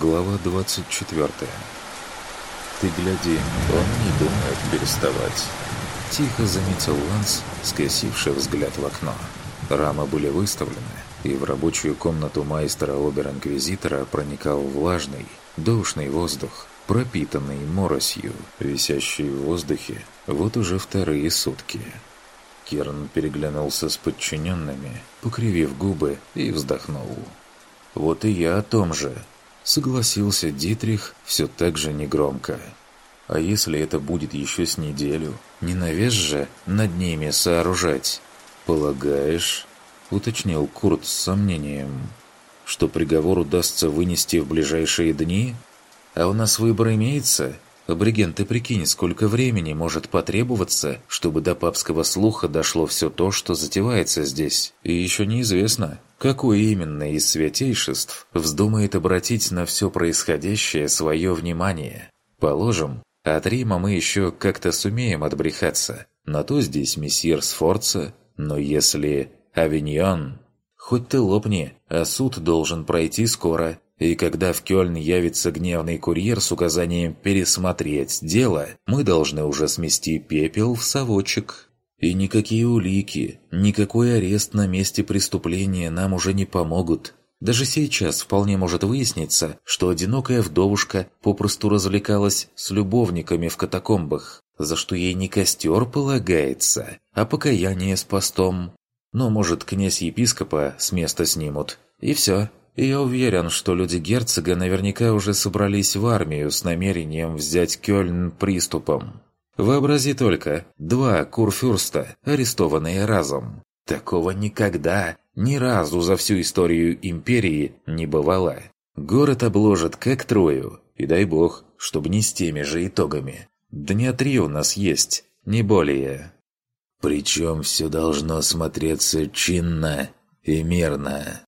Глава 24 «Ты гляди, он не думает переставать», – тихо заметил Ланс, скосивший взгляд в окно. Рамы были выставлены, и в рабочую комнату майстера Обер-Инквизитора проникал влажный, душный воздух, пропитанный моросью, висящий в воздухе вот уже вторые сутки. Керн переглянулся с подчиненными, покривив губы и вздохнул. «Вот и я о том же», — согласился Дитрих все так же негромко. «А если это будет еще с неделю? Не навес же над ними сооружать?» «Полагаешь?» — уточнил Курт с сомнением. «Что приговор удастся вынести в ближайшие дни? А у нас выбор имеется?» Абориген, ты прикинь, сколько времени может потребоваться, чтобы до папского слуха дошло все то, что затевается здесь. И еще неизвестно, какое именно из святейшеств вздумает обратить на все происходящее свое внимание. Положим, от Рима мы еще как-то сумеем отбрехаться. На то здесь мессир Сфорца, но если Авиньон... Хоть ты лопни, а суд должен пройти скоро, и когда в Кёльн явится гневный курьер с указанием пересмотреть дело, мы должны уже смести пепел в совочек. И никакие улики, никакой арест на месте преступления нам уже не помогут. Даже сейчас вполне может выясниться, что одинокая вдовушка попросту развлекалась с любовниками в катакомбах, за что ей не костер полагается, а покаяние с постом. Но, может, князь-епископа с места снимут, и все и я уверен, что люди герцога наверняка уже собрались в армию с намерением взять Кёльн приступом. Вообрази только, два курфюрста, арестованные разом. Такого никогда, ни разу за всю историю империи не бывало. Город обложат как Трою, и дай бог, чтобы не с теми же итогами. Дня три у нас есть, не более. Причем все должно смотреться чинно и мирно.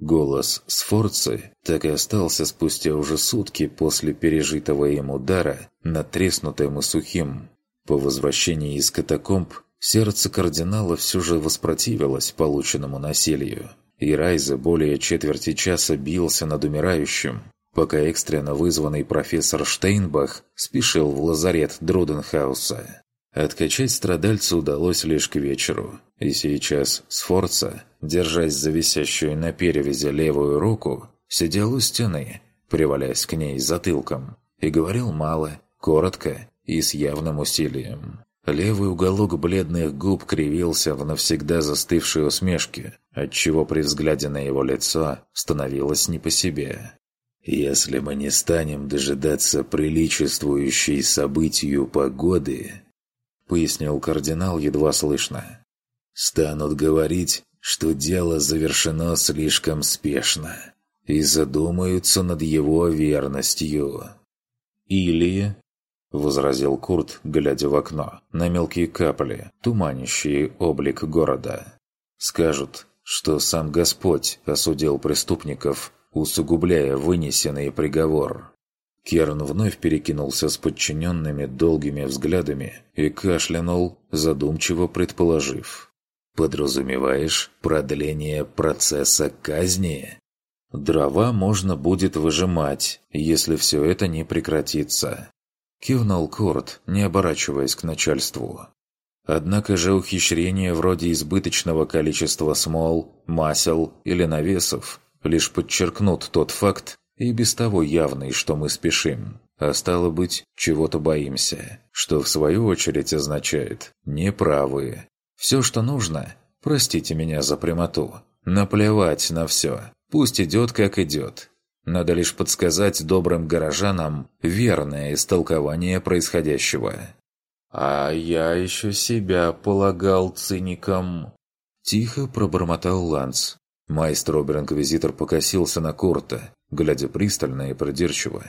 Голос Сфорцы так и остался спустя уже сутки после пережитого им удара, натреснутым и сухим. По возвращении из катакомб сердце кардинала все же воспротивилось полученному насилию, и Райза более четверти часа бился над умирающим, пока экстренно вызванный профессор Штейнбах спешил в лазарет Друденхауса. Откачать страдальцу удалось лишь к вечеру, и сейчас Сфорца, держась за висящую на перевязи левую руку, сидел у стены, привалясь к ней затылком, и говорил мало, коротко и с явным усилием. Левый уголок бледных губ кривился в навсегда застывшей усмешке, отчего при взгляде на его лицо становилось не по себе. «Если мы не станем дожидаться приличествующей событию погоды, пояснил кардинал едва слышно. «Станут говорить, что дело завершено слишком спешно, и задумаются над его верностью». «Или...» — возразил Курт, глядя в окно, на мелкие капли, туманящие облик города. «Скажут, что сам Господь осудил преступников, усугубляя вынесенный приговор. Керн вновь перекинулся с подчиненными долгими взглядами и кашлянул, задумчиво предположив. «Подразумеваешь продление процесса казни?» «Дрова можно будет выжимать, если все это не прекратится», – кивнул Корт, не оборачиваясь к начальству. Однако же ухищрения вроде избыточного количества смол, масел или навесов лишь подчеркнут тот факт, и без того явный, что мы спешим. А стало быть, чего-то боимся, что в свою очередь означает «неправы». Все, что нужно, простите меня за прямоту, наплевать на все, пусть идет как идет. Надо лишь подсказать добрым горожанам верное истолкование происходящего. «А я еще себя полагал циником», – тихо пробормотал Ланс. Майстер Обер-Инквизитор покосился на Курта, глядя пристально и придирчиво,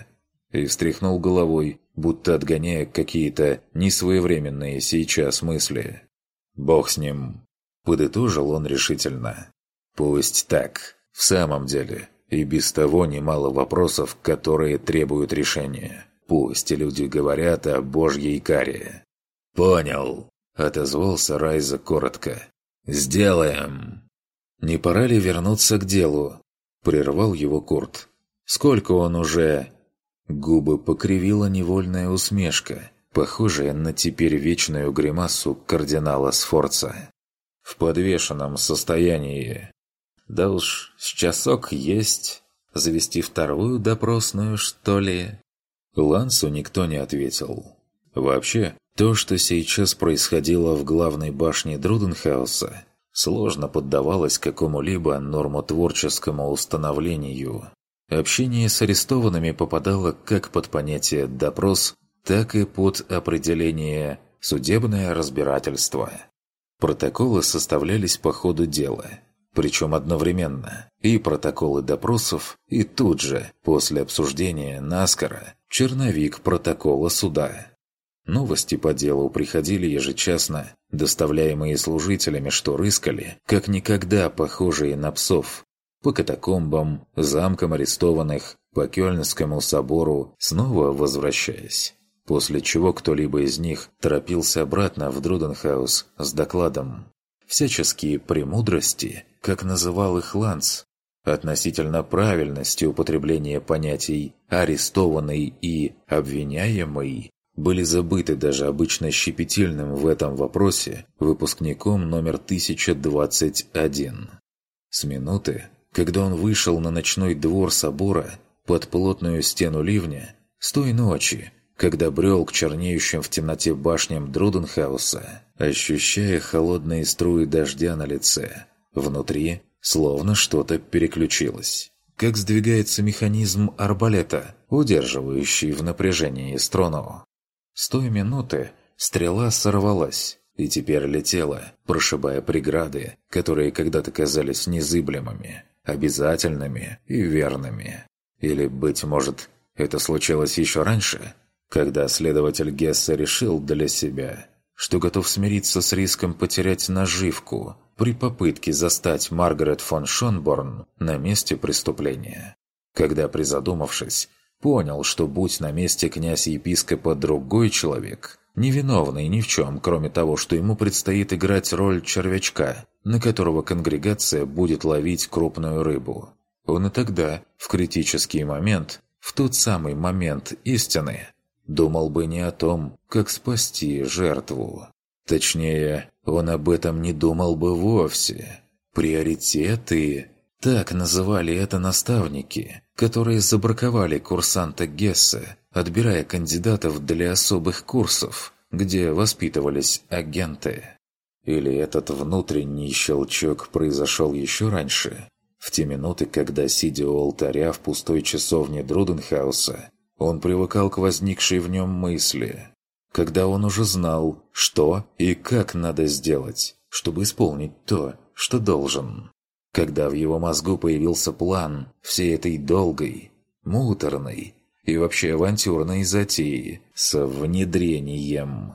и встряхнул головой, будто отгоняя какие-то несвоевременные сейчас мысли. «Бог с ним!» – подытожил он решительно. «Пусть так. В самом деле, и без того немало вопросов, которые требуют решения. Пусть люди говорят о божьей каре». «Понял!» – отозвался Райза коротко. «Сделаем!» «Не пора ли вернуться к делу?» – прервал его Курт. Сколько он уже...» Губы покривила невольная усмешка, похожая на теперь вечную гримасу кардинала Сфорца. «В подвешенном состоянии. Да уж, с часок есть. Завести вторую допросную, что ли?» Лансу никто не ответил. Вообще, то, что сейчас происходило в главной башне Друденхауса, сложно поддавалось какому-либо нормотворческому установлению. Общение с арестованными попадало как под понятие «допрос», так и под определение «судебное разбирательство». Протоколы составлялись по ходу дела, причем одновременно, и протоколы допросов, и тут же, после обсуждения наскоро, черновик протокола суда. Новости по делу приходили ежечасно, доставляемые служителями, что рыскали, как никогда похожие на псов, по катакомбам, замкам арестованных, по Кёльнскому собору, снова возвращаясь. После чего кто-либо из них торопился обратно в Друденхаус с докладом. Всяческие премудрости, как называл их Ланс, относительно правильности употребления понятий «арестованный» и «обвиняемый» были забыты даже обычно щепетильным в этом вопросе выпускником номер 1021. С минуты, когда он вышел на ночной двор собора под плотную стену ливня, с той ночи, когда брел к чернеющим в темноте башням Друденхауса, ощущая холодные струи дождя на лице, внутри словно что-то переключилось. Как сдвигается механизм арбалета, удерживающий в напряжении струну. С той минуты стрела сорвалась и теперь летела, прошибая преграды, которые когда-то казались незыблемыми, обязательными и верными. Или, быть может, это случилось еще раньше, когда следователь Гесса решил для себя, что готов смириться с риском потерять наживку при попытке застать Маргарет фон Шонборн на месте преступления. Когда, призадумавшись, Понял, что будь на месте князь-епископа другой человек, невиновный ни в чем, кроме того, что ему предстоит играть роль червячка, на которого конгрегация будет ловить крупную рыбу. Он и тогда, в критический момент, в тот самый момент истины, думал бы не о том, как спасти жертву. Точнее, он об этом не думал бы вовсе. Приоритеты так называли это наставники, которые забраковали курсанта Гессе, отбирая кандидатов для особых курсов, где воспитывались агенты. Или этот внутренний щелчок произошел еще раньше, в те минуты, когда, сидя у алтаря в пустой часовне Друденхауса, он привыкал к возникшей в нем мысли, когда он уже знал, что и как надо сделать, чтобы исполнить то, что должен когда в его мозгу появился план всей этой долгой, муторной и вообще авантюрной затеи с внедрением.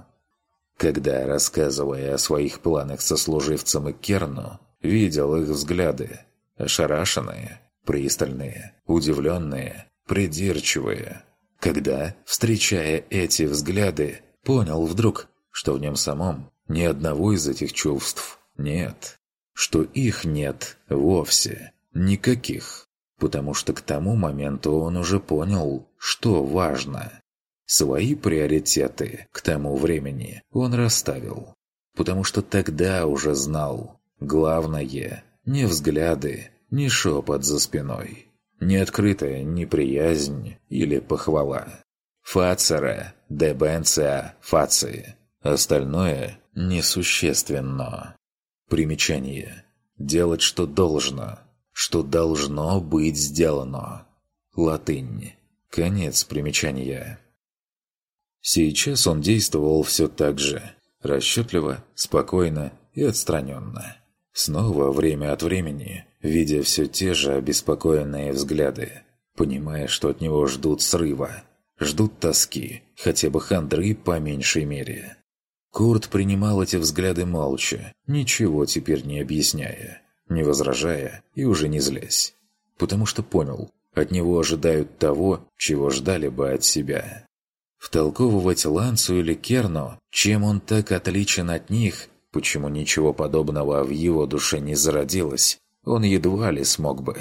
Когда, рассказывая о своих планах со служивцем и Керну, видел их взгляды, ошарашенные, пристальные, удивленные, придирчивые. Когда, встречая эти взгляды, понял вдруг, что в нем самом ни одного из этих чувств нет что их нет вовсе, никаких, потому что к тому моменту он уже понял, что важно. Свои приоритеты к тому времени он расставил, потому что тогда уже знал, главное – не взгляды, не шепот за спиной, не открытая неприязнь или похвала. Фацера, дебенция, фации. Остальное несущественно. Примечание. Делать, что должно. Что должно быть сделано. Латынь. Конец примечания. Сейчас он действовал все так же. Расчетливо, спокойно и отстраненно. Снова время от времени, видя все те же обеспокоенные взгляды, понимая, что от него ждут срыва, ждут тоски, хотя бы хандры по меньшей мере. Курт принимал эти взгляды молча, ничего теперь не объясняя, не возражая и уже не злясь. Потому что понял, от него ожидают того, чего ждали бы от себя. Втолковывать Лансу или Керну, чем он так отличен от них, почему ничего подобного в его душе не зародилось, он едва ли смог бы.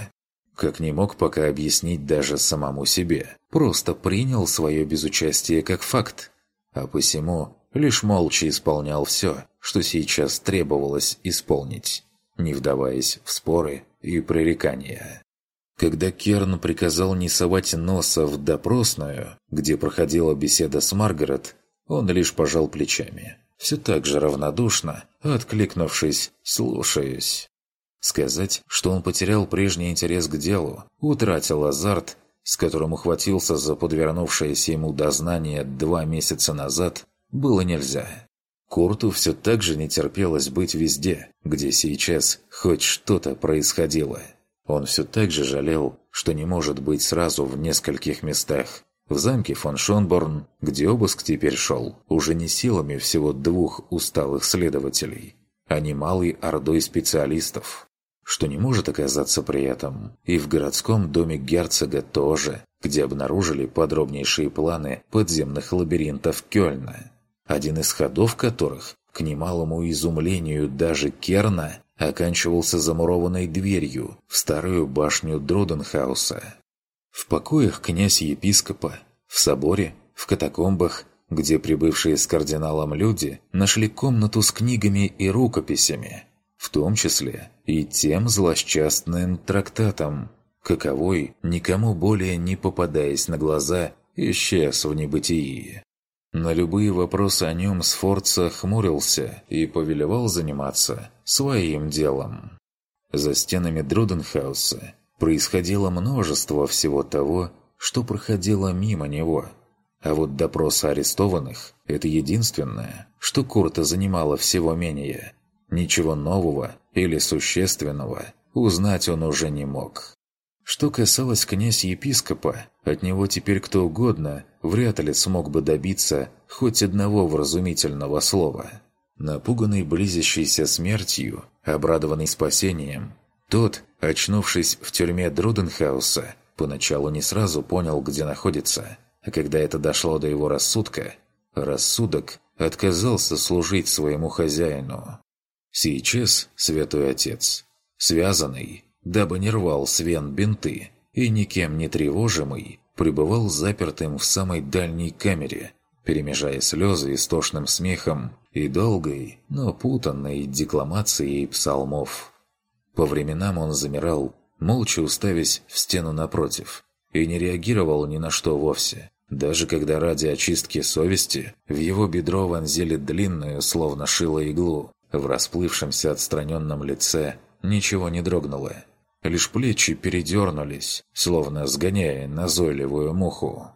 как не мог пока объяснить даже самому себе. Просто принял свое безучастие как факт. А посему лишь молча исполнял все, что сейчас требовалось исполнить, не вдаваясь в споры и пререкания. Когда Керн приказал не совать носа в допросную, где проходила беседа с Маргарет, он лишь пожал плечами, все так же равнодушно, откликнувшись «слушаюсь». Сказать, что он потерял прежний интерес к делу, утратил азарт, с которым ухватился за подвернувшееся ему дознание два месяца назад, было нельзя. Курту все так же не терпелось быть везде, где сейчас хоть что-то происходило. Он все так же жалел, что не может быть сразу в нескольких местах. В замке фон Шонборн, где обыск теперь шел, уже не силами всего двух усталых следователей, а немалой ордой специалистов что не может оказаться при этом. И в городском доме герцога тоже, где обнаружили подробнейшие планы подземных лабиринтов Кёльна, один из ходов которых, к немалому изумлению даже Керна, оканчивался замурованной дверью в старую башню Дроденхауса. В покоях князь-епископа, в соборе, в катакомбах, где прибывшие с кардиналом люди нашли комнату с книгами и рукописями – в том числе и тем злосчастным трактатом, каковой, никому более не попадаясь на глаза, исчез в небытии. На любые вопросы о нем Сфорца хмурился и повелевал заниматься своим делом. За стенами Друденхауса происходило множество всего того, что проходило мимо него. А вот допрос арестованных – это единственное, что Курта занимало всего менее – Ничего нового или существенного узнать он уже не мог. Что касалось князь-епископа, от него теперь кто угодно вряд ли смог бы добиться хоть одного вразумительного слова. Напуганный близящейся смертью, обрадованный спасением, тот, очнувшись в тюрьме Друденхауса, поначалу не сразу понял, где находится, а когда это дошло до его рассудка, рассудок отказался служить своему хозяину. Сейчас святой отец, связанный, дабы не рвал свен бинты, и никем не тревожимый, пребывал запертым в самой дальней камере, перемежая слезы истошным смехом и долгой, но путанной декламацией псалмов. По временам он замирал, молча уставясь в стену напротив, и не реагировал ни на что вовсе. Даже когда ради очистки совести в его бедро вонзили длинную, словно шило иглу, в расплывшемся отстраненном лице ничего не дрогнуло. Лишь плечи передернулись, словно сгоняя назойливую муху.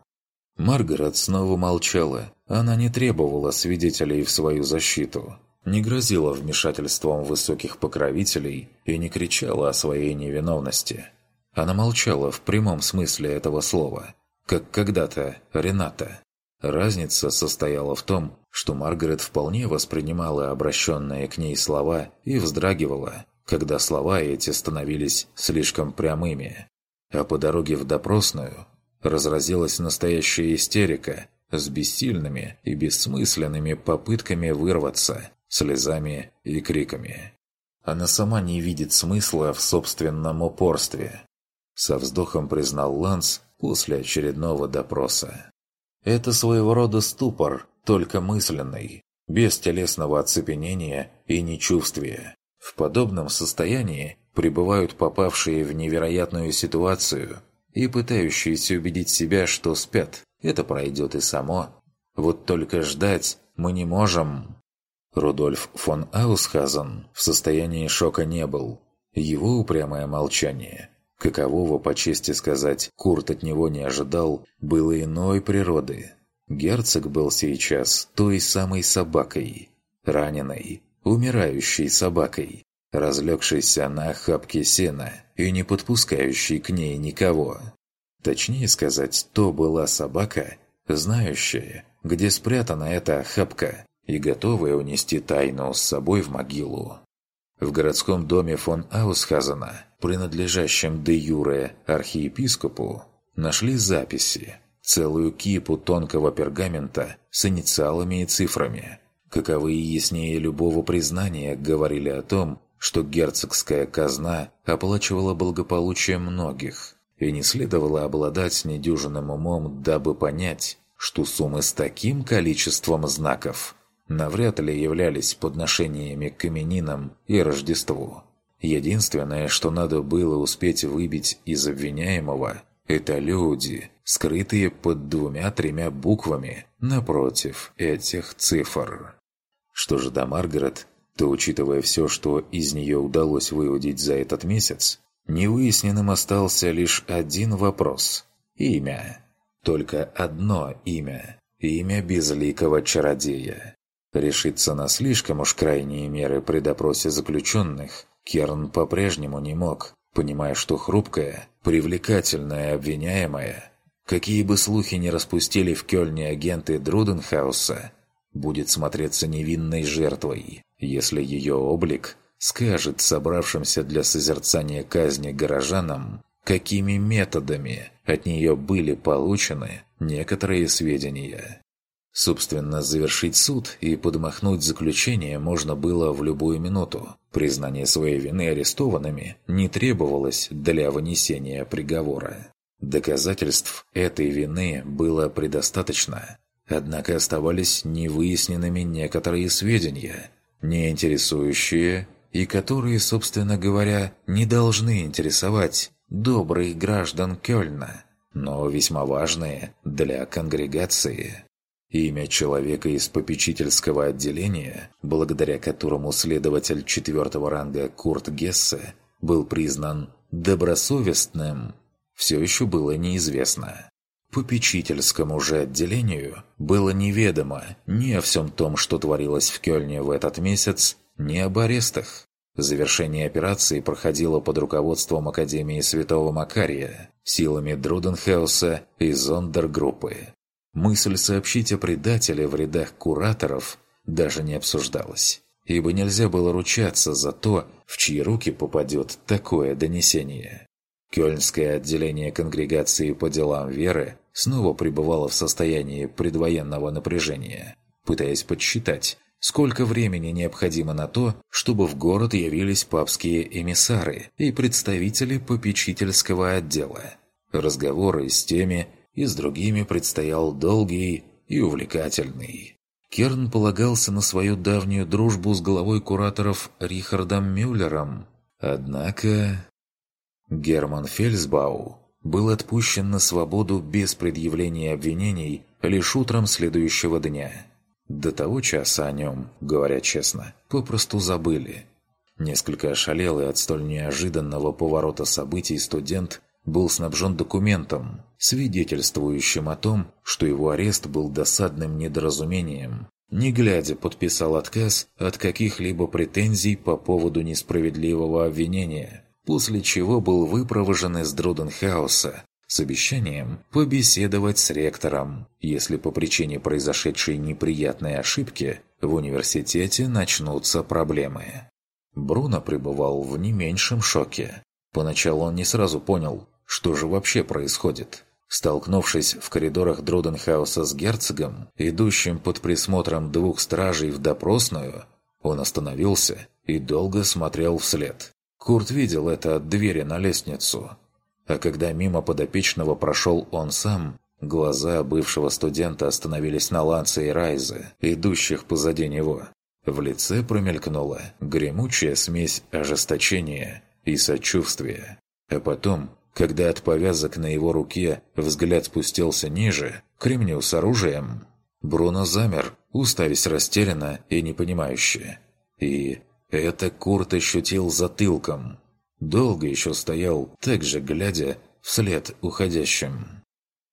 Маргарет снова молчала. Она не требовала свидетелей в свою защиту, не грозила вмешательством высоких покровителей и не кричала о своей невиновности. Она молчала в прямом смысле этого слова, как когда-то Рената. Разница состояла в том, что Маргарет вполне воспринимала обращенные к ней слова и вздрагивала, когда слова эти становились слишком прямыми. А по дороге в допросную разразилась настоящая истерика с бессильными и бессмысленными попытками вырваться, слезами и криками. Она сама не видит смысла в собственном упорстве. Со вздохом признал Ланс после очередного допроса. Это своего рода ступор, только мысленный, без телесного оцепенения и нечувствия. В подобном состоянии пребывают попавшие в невероятную ситуацию и пытающиеся убедить себя, что спят. Это пройдет и само. Вот только ждать мы не можем. Рудольф фон Аусхазен в состоянии шока не был. Его упрямое молчание какового, по чести сказать, Курт от него не ожидал, было иной природы. Герцог был сейчас той самой собакой, раненой, умирающей собакой, разлегшейся на охапке сена и не подпускающей к ней никого. Точнее сказать, то была собака, знающая, где спрятана эта охапка, и готовая унести тайну с собой в могилу. В городском доме фон Аусхазена, принадлежащем де юре архиепископу, нашли записи, целую кипу тонкого пергамента с инициалами и цифрами, каковые яснее любого признания говорили о том, что герцогская казна оплачивала благополучие многих, и не следовало обладать недюжинным умом, дабы понять, что суммы с таким количеством знаков навряд ли являлись подношениями к именинам и Рождеству. Единственное, что надо было успеть выбить из обвиняемого, это люди, скрытые под двумя-тремя буквами напротив этих цифр. Что же до Маргарет, то, учитывая все, что из нее удалось выудить за этот месяц, невыясненным остался лишь один вопрос – имя. Только одно имя – имя безликого чародея. Решиться на слишком уж крайние меры при допросе заключенных Керн по-прежнему не мог, понимая, что хрупкая, привлекательная обвиняемая, какие бы слухи ни распустили в Кёльне агенты Друденхауса, будет смотреться невинной жертвой, если ее облик скажет собравшимся для созерцания казни горожанам, какими методами от нее были получены некоторые сведения. Собственно, завершить суд и подмахнуть заключение можно было в любую минуту. Признание своей вины арестованными не требовалось для вынесения приговора. Доказательств этой вины было предостаточно. Однако оставались невыясненными некоторые сведения, не интересующие и которые, собственно говоря, не должны интересовать добрых граждан Кёльна, но весьма важные для конгрегации. Имя человека из попечительского отделения, благодаря которому следователь четвертого ранга Курт Гессе был признан добросовестным, все еще было неизвестно. Попечительскому же отделению было неведомо ни о всем том, что творилось в Кёльне в этот месяц, ни об арестах. Завершение операции проходило под руководством Академии Святого Макария, силами Друденхауса и Зондергруппы. Мысль сообщить о предателе в рядах кураторов даже не обсуждалась, ибо нельзя было ручаться за то, в чьи руки попадет такое донесение. Кёльнское отделение конгрегации по делам веры снова пребывало в состоянии предвоенного напряжения, пытаясь подсчитать, сколько времени необходимо на то, чтобы в город явились папские эмиссары и представители попечительского отдела. Разговоры с теми, и с другими предстоял долгий и увлекательный. Керн полагался на свою давнюю дружбу с главой кураторов Рихардом Мюллером. Однако... Герман Фельсбау был отпущен на свободу без предъявления обвинений лишь утром следующего дня. До того часа о нем, говоря честно, попросту забыли. Несколько ошалелый от столь неожиданного поворота событий студент был снабжен документом, свидетельствующим о том, что его арест был досадным недоразумением. Не глядя, подписал отказ от каких-либо претензий по поводу несправедливого обвинения, после чего был выпровожен из Друденхауса с обещанием побеседовать с ректором, если по причине произошедшей неприятной ошибки в университете начнутся проблемы. Бруно пребывал в не меньшем шоке. Поначалу он не сразу понял, что же вообще происходит. Столкнувшись в коридорах Друденхауса с герцогом, идущим под присмотром двух стражей в допросную, он остановился и долго смотрел вслед. Курт видел это от двери на лестницу. А когда мимо подопечного прошел он сам, глаза бывшего студента остановились на Ланце и Райзе, идущих позади него. В лице промелькнула гремучая смесь ожесточения и сочувствия. А потом, когда от повязок на его руке взгляд спустился ниже, к ремню с оружием, Бруно замер, уставясь растерянно и непонимающе. И это Курт ощутил затылком. Долго еще стоял, так же глядя вслед уходящим.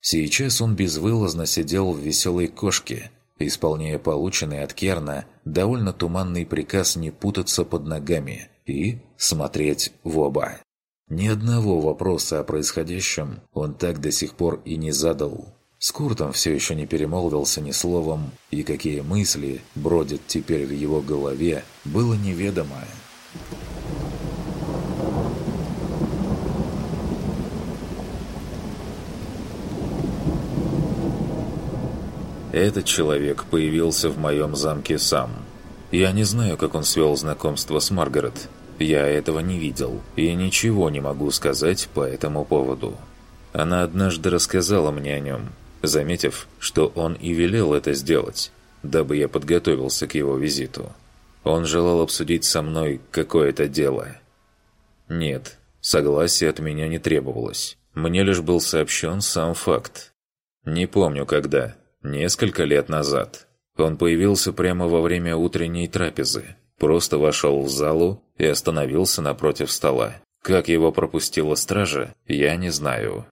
Сейчас он безвылазно сидел в веселой кошке, исполняя полученный от Керна довольно туманный приказ не путаться под ногами и смотреть в оба. Ни одного вопроса о происходящем он так до сих пор и не задал. С Куртом все еще не перемолвился ни словом, и какие мысли бродят теперь в его голове, было неведомо. Этот человек появился в моем замке сам. Я не знаю, как он свел знакомство с Маргарет, Я этого не видел и ничего не могу сказать по этому поводу. Она однажды рассказала мне о нем, заметив, что он и велел это сделать, дабы я подготовился к его визиту. Он желал обсудить со мной какое-то дело. Нет, согласия от меня не требовалось. Мне лишь был сообщен сам факт. Не помню когда, несколько лет назад. Он появился прямо во время утренней трапезы. Просто вошел в залу и остановился напротив стола. Как его пропустила стража, я не знаю.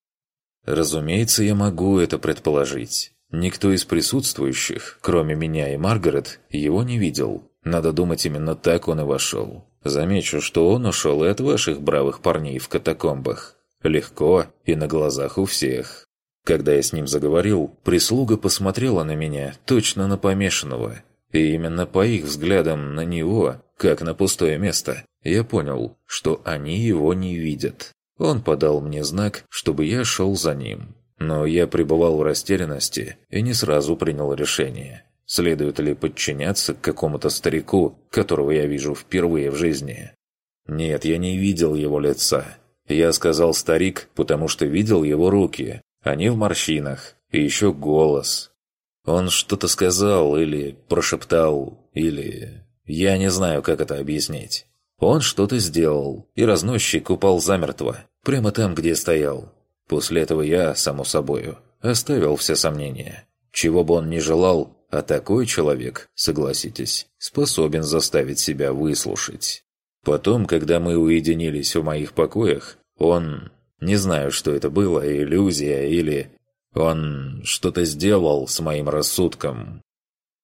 Разумеется, я могу это предположить. Никто из присутствующих, кроме меня и Маргарет, его не видел. Надо думать, именно так он и вошел. Замечу, что он ушел и от ваших бравых парней в катакомбах. Легко и на глазах у всех. Когда я с ним заговорил, прислуга посмотрела на меня, точно на помешанного. И именно по их взглядам на него, как на пустое место, я понял, что они его не видят. Он подал мне знак, чтобы я шел за ним. Но я пребывал в растерянности и не сразу принял решение. Следует ли подчиняться какому-то старику, которого я вижу впервые в жизни? Нет, я не видел его лица. Я сказал «старик», потому что видел его руки. Они в морщинах. И еще голос. Он что-то сказал или прошептал, или... Я не знаю, как это объяснить. Он что-то сделал, и разносчик упал замертво, прямо там, где стоял. После этого я, само собою, оставил все сомнения. Чего бы он ни желал, а такой человек, согласитесь, способен заставить себя выслушать. Потом, когда мы уединились в моих покоях, он... Не знаю, что это было, иллюзия или... Он что-то сделал с моим рассудком.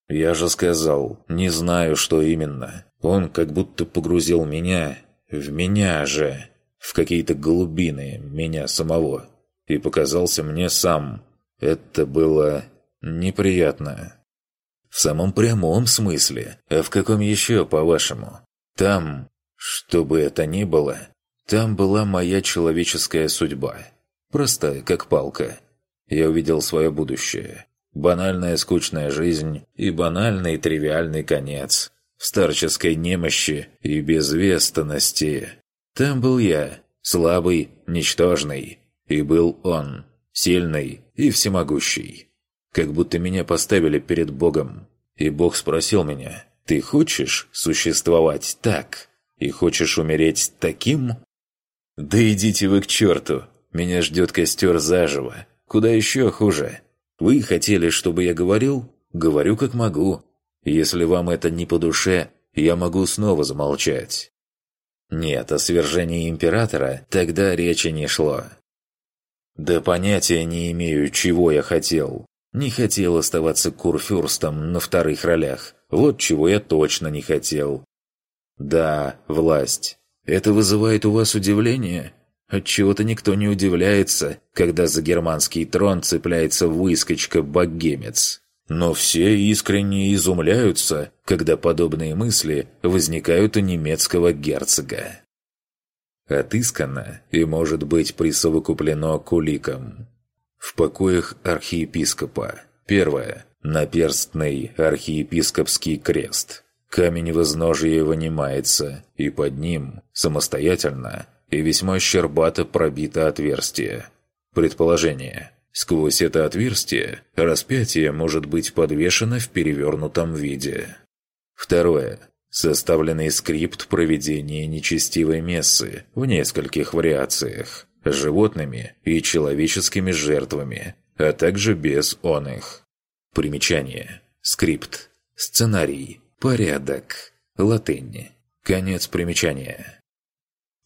Я же сказал, не знаю, что именно. Он как будто погрузил меня, в меня же, в какие-то глубины меня самого. И показался мне сам. Это было неприятно. В самом прямом смысле. А в каком еще, по-вашему? Там, что бы это ни было, там была моя человеческая судьба. Простая, как палка. Я увидел свое будущее. Банальная скучная жизнь и банальный тривиальный конец. В старческой немощи и безвестности. Там был я, слабый, ничтожный. И был он, сильный и всемогущий. Как будто меня поставили перед Богом. И Бог спросил меня, «Ты хочешь существовать так? И хочешь умереть таким?» «Да идите вы к черту! Меня ждет костер заживо. Куда еще хуже? Вы хотели, чтобы я говорил? Говорю, как могу. Если вам это не по душе, я могу снова замолчать». Нет, о свержении императора тогда речи не шло. Да понятия не имею, чего я хотел. Не хотел оставаться курфюрстом на вторых ролях. Вот чего я точно не хотел. Да, власть. Это вызывает у вас удивление? Отчего-то никто не удивляется, когда за германский трон цепляется выскочка-богемец. Но все искренне изумляются, когда подобные мысли возникают у немецкого герцога. Отыскано и может быть присовокуплено к уликам. В покоях архиепископа. Первое. Наперстный архиепископский крест. Камень в изножье вынимается, и под ним, самостоятельно, и весьма щербато пробито отверстие. Предположение. Сквозь это отверстие распятие может быть подвешено в перевернутом виде. Второе. Составленный скрипт проведения нечестивой мессы в нескольких вариациях с животными и человеческими жертвами, а также без оных. Примечание. Скрипт. Сценарий. Порядок. Латынь. Конец примечания.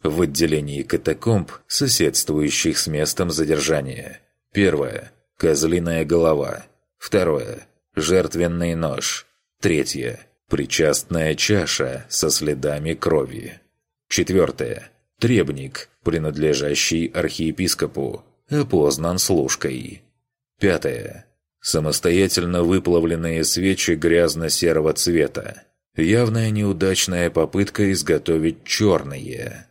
В отделении катакомб, соседствующих с местом задержания. Первое. Козлиная голова. Второе. Жертвенный нож. Третье. Причастная чаша со следами крови. Четвертое. Требник, принадлежащий архиепископу, опознан служкой. Пятое. Самостоятельно выплавленные свечи грязно-серого цвета. Явная неудачная попытка изготовить черные.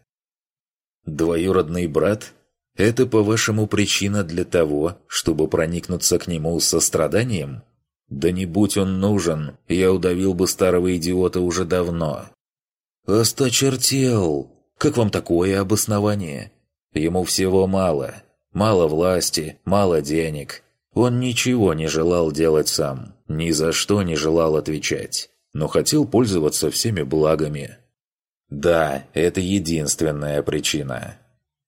Двоюродный брат? Это, по-вашему, причина для того, чтобы проникнуться к нему состраданием? Да не будь он нужен, я удавил бы старого идиота уже давно. «Осточертел! Как вам такое обоснование? Ему всего мало. Мало власти, мало денег. Он ничего не желал делать сам, ни за что не желал отвечать, но хотел пользоваться всеми благами. Да, это единственная причина.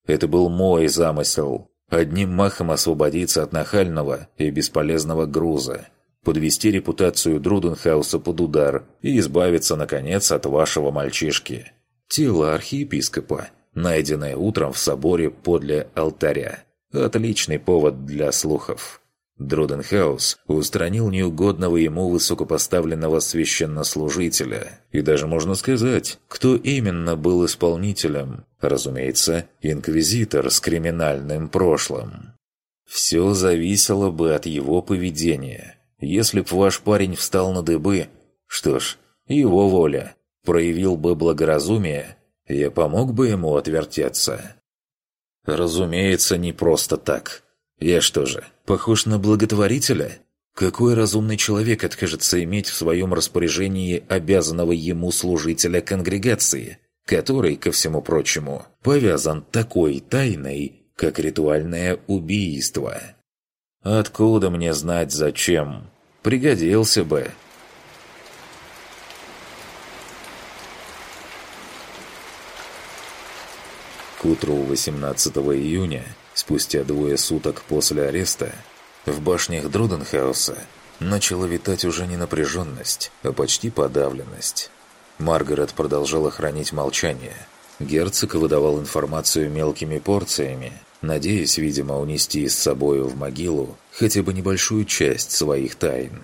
Это был мой замысел. Одним махом освободиться от нахального и бесполезного груза, подвести репутацию Друденхауса под удар и избавиться, наконец, от вашего мальчишки. Тело архиепископа, найденное утром в соборе подле алтаря. Отличный повод для слухов. Друденхаус устранил неугодного ему высокопоставленного священнослужителя. И даже можно сказать, кто именно был исполнителем. Разумеется, инквизитор с криминальным прошлым. Все зависело бы от его поведения. Если б ваш парень встал на дыбы, что ж, его воля. Проявил бы благоразумие, я помог бы ему отвертеться. Разумеется, не просто так. Я что же, похож на благотворителя? Какой разумный человек откажется иметь в своем распоряжении обязанного ему служителя конгрегации, который, ко всему прочему, повязан такой тайной, как ритуальное убийство? Откуда мне знать зачем? Пригодился бы. К утру 18 июня Спустя двое суток после ареста в башнях Друденхауса начала витать уже не напряженность, а почти подавленность. Маргарет продолжала хранить молчание. Герцог выдавал информацию мелкими порциями, надеясь, видимо, унести с собою в могилу хотя бы небольшую часть своих тайн.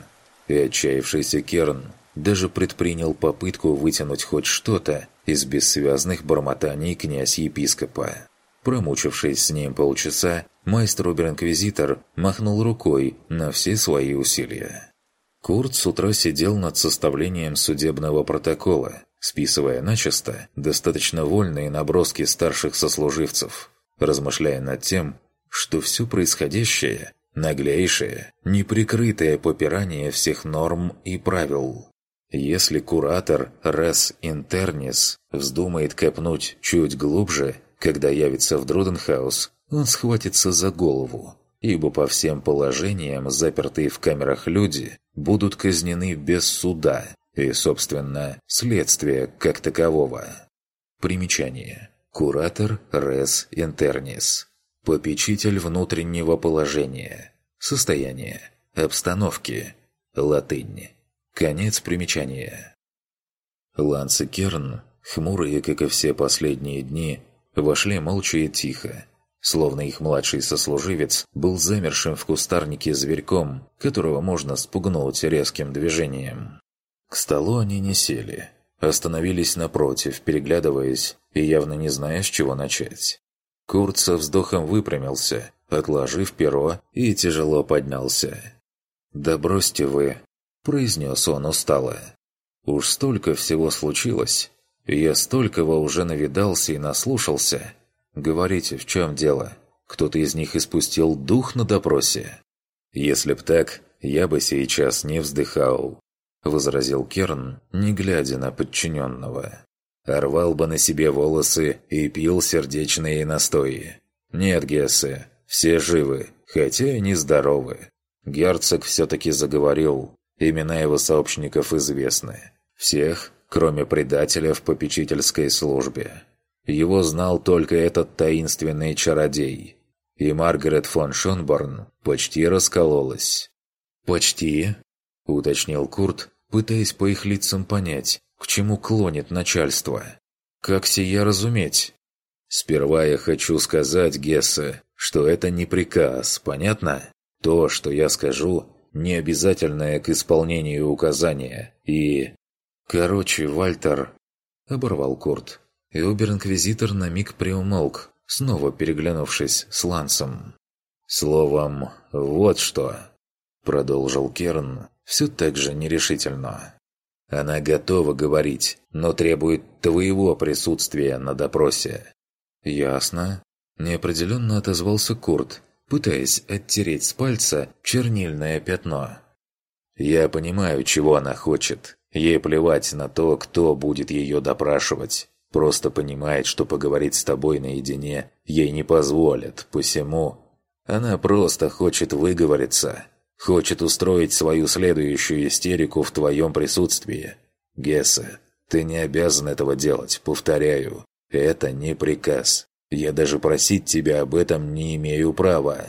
И отчаявшийся Керн даже предпринял попытку вытянуть хоть что-то из бессвязных бормотаний князь-епископа. Промучившись с ним полчаса, майстер-обер-инквизитор махнул рукой на все свои усилия. Курт с утра сидел над составлением судебного протокола, списывая начисто достаточно вольные наброски старших сослуживцев, размышляя над тем, что все происходящее – наглейшее, неприкрытое попирание всех норм и правил. Если куратор Рес Интернис вздумает копнуть чуть глубже – когда явится в Друденхаус, он схватится за голову, ибо по всем положениям запертые в камерах люди будут казнены без суда и, собственно, следствия как такового. Примечание. Куратор Рес Интернис. Попечитель внутреннего положения. Состояние. Обстановки. Латынь. Конец примечания. Ланс и Керн, хмурые, как и все последние дни, Вошли молча и тихо, словно их младший сослуживец был замершим в кустарнике зверьком, которого можно спугнуть резким движением. К столу они не сели, остановились напротив, переглядываясь и явно не зная, с чего начать. Курт со вздохом выпрямился, отложив перо и тяжело поднялся. «Да бросьте вы», – произнес он устало. «Уж столько всего случилось, я столького уже навидался и наслушался. Говорите, в чем дело? Кто-то из них испустил дух на допросе? Если б так, я бы сейчас не вздыхал, возразил Керн, не глядя на подчиненного. Орвал бы на себе волосы и пил сердечные настои. Нет, Гессе, все живы, хотя и не здоровы. Герцог все-таки заговорил, имена его сообщников известны. Всех, кроме предателя в попечительской службе. Его знал только этот таинственный чародей. И Маргарет фон Шонборн почти раскололась. «Почти?» – уточнил Курт, пытаясь по их лицам понять, к чему клонит начальство. «Как сия разуметь?» «Сперва я хочу сказать, Гессе, что это не приказ, понятно? То, что я скажу, не обязательное к исполнению указания, и «Короче, Вальтер...» – оборвал Курт. И обер-инквизитор на миг приумолк, снова переглянувшись с Лансом. «Словом, вот что...» – продолжил Керн, все так же нерешительно. «Она готова говорить, но требует твоего присутствия на допросе». «Ясно», – неопределенно отозвался Курт, пытаясь оттереть с пальца чернильное пятно. «Я понимаю, чего она хочет, Ей плевать на то, кто будет ее допрашивать. Просто понимает, что поговорить с тобой наедине ей не позволят, посему... Она просто хочет выговориться. Хочет устроить свою следующую истерику в твоем присутствии. Гесса, ты не обязан этого делать, повторяю. Это не приказ. Я даже просить тебя об этом не имею права».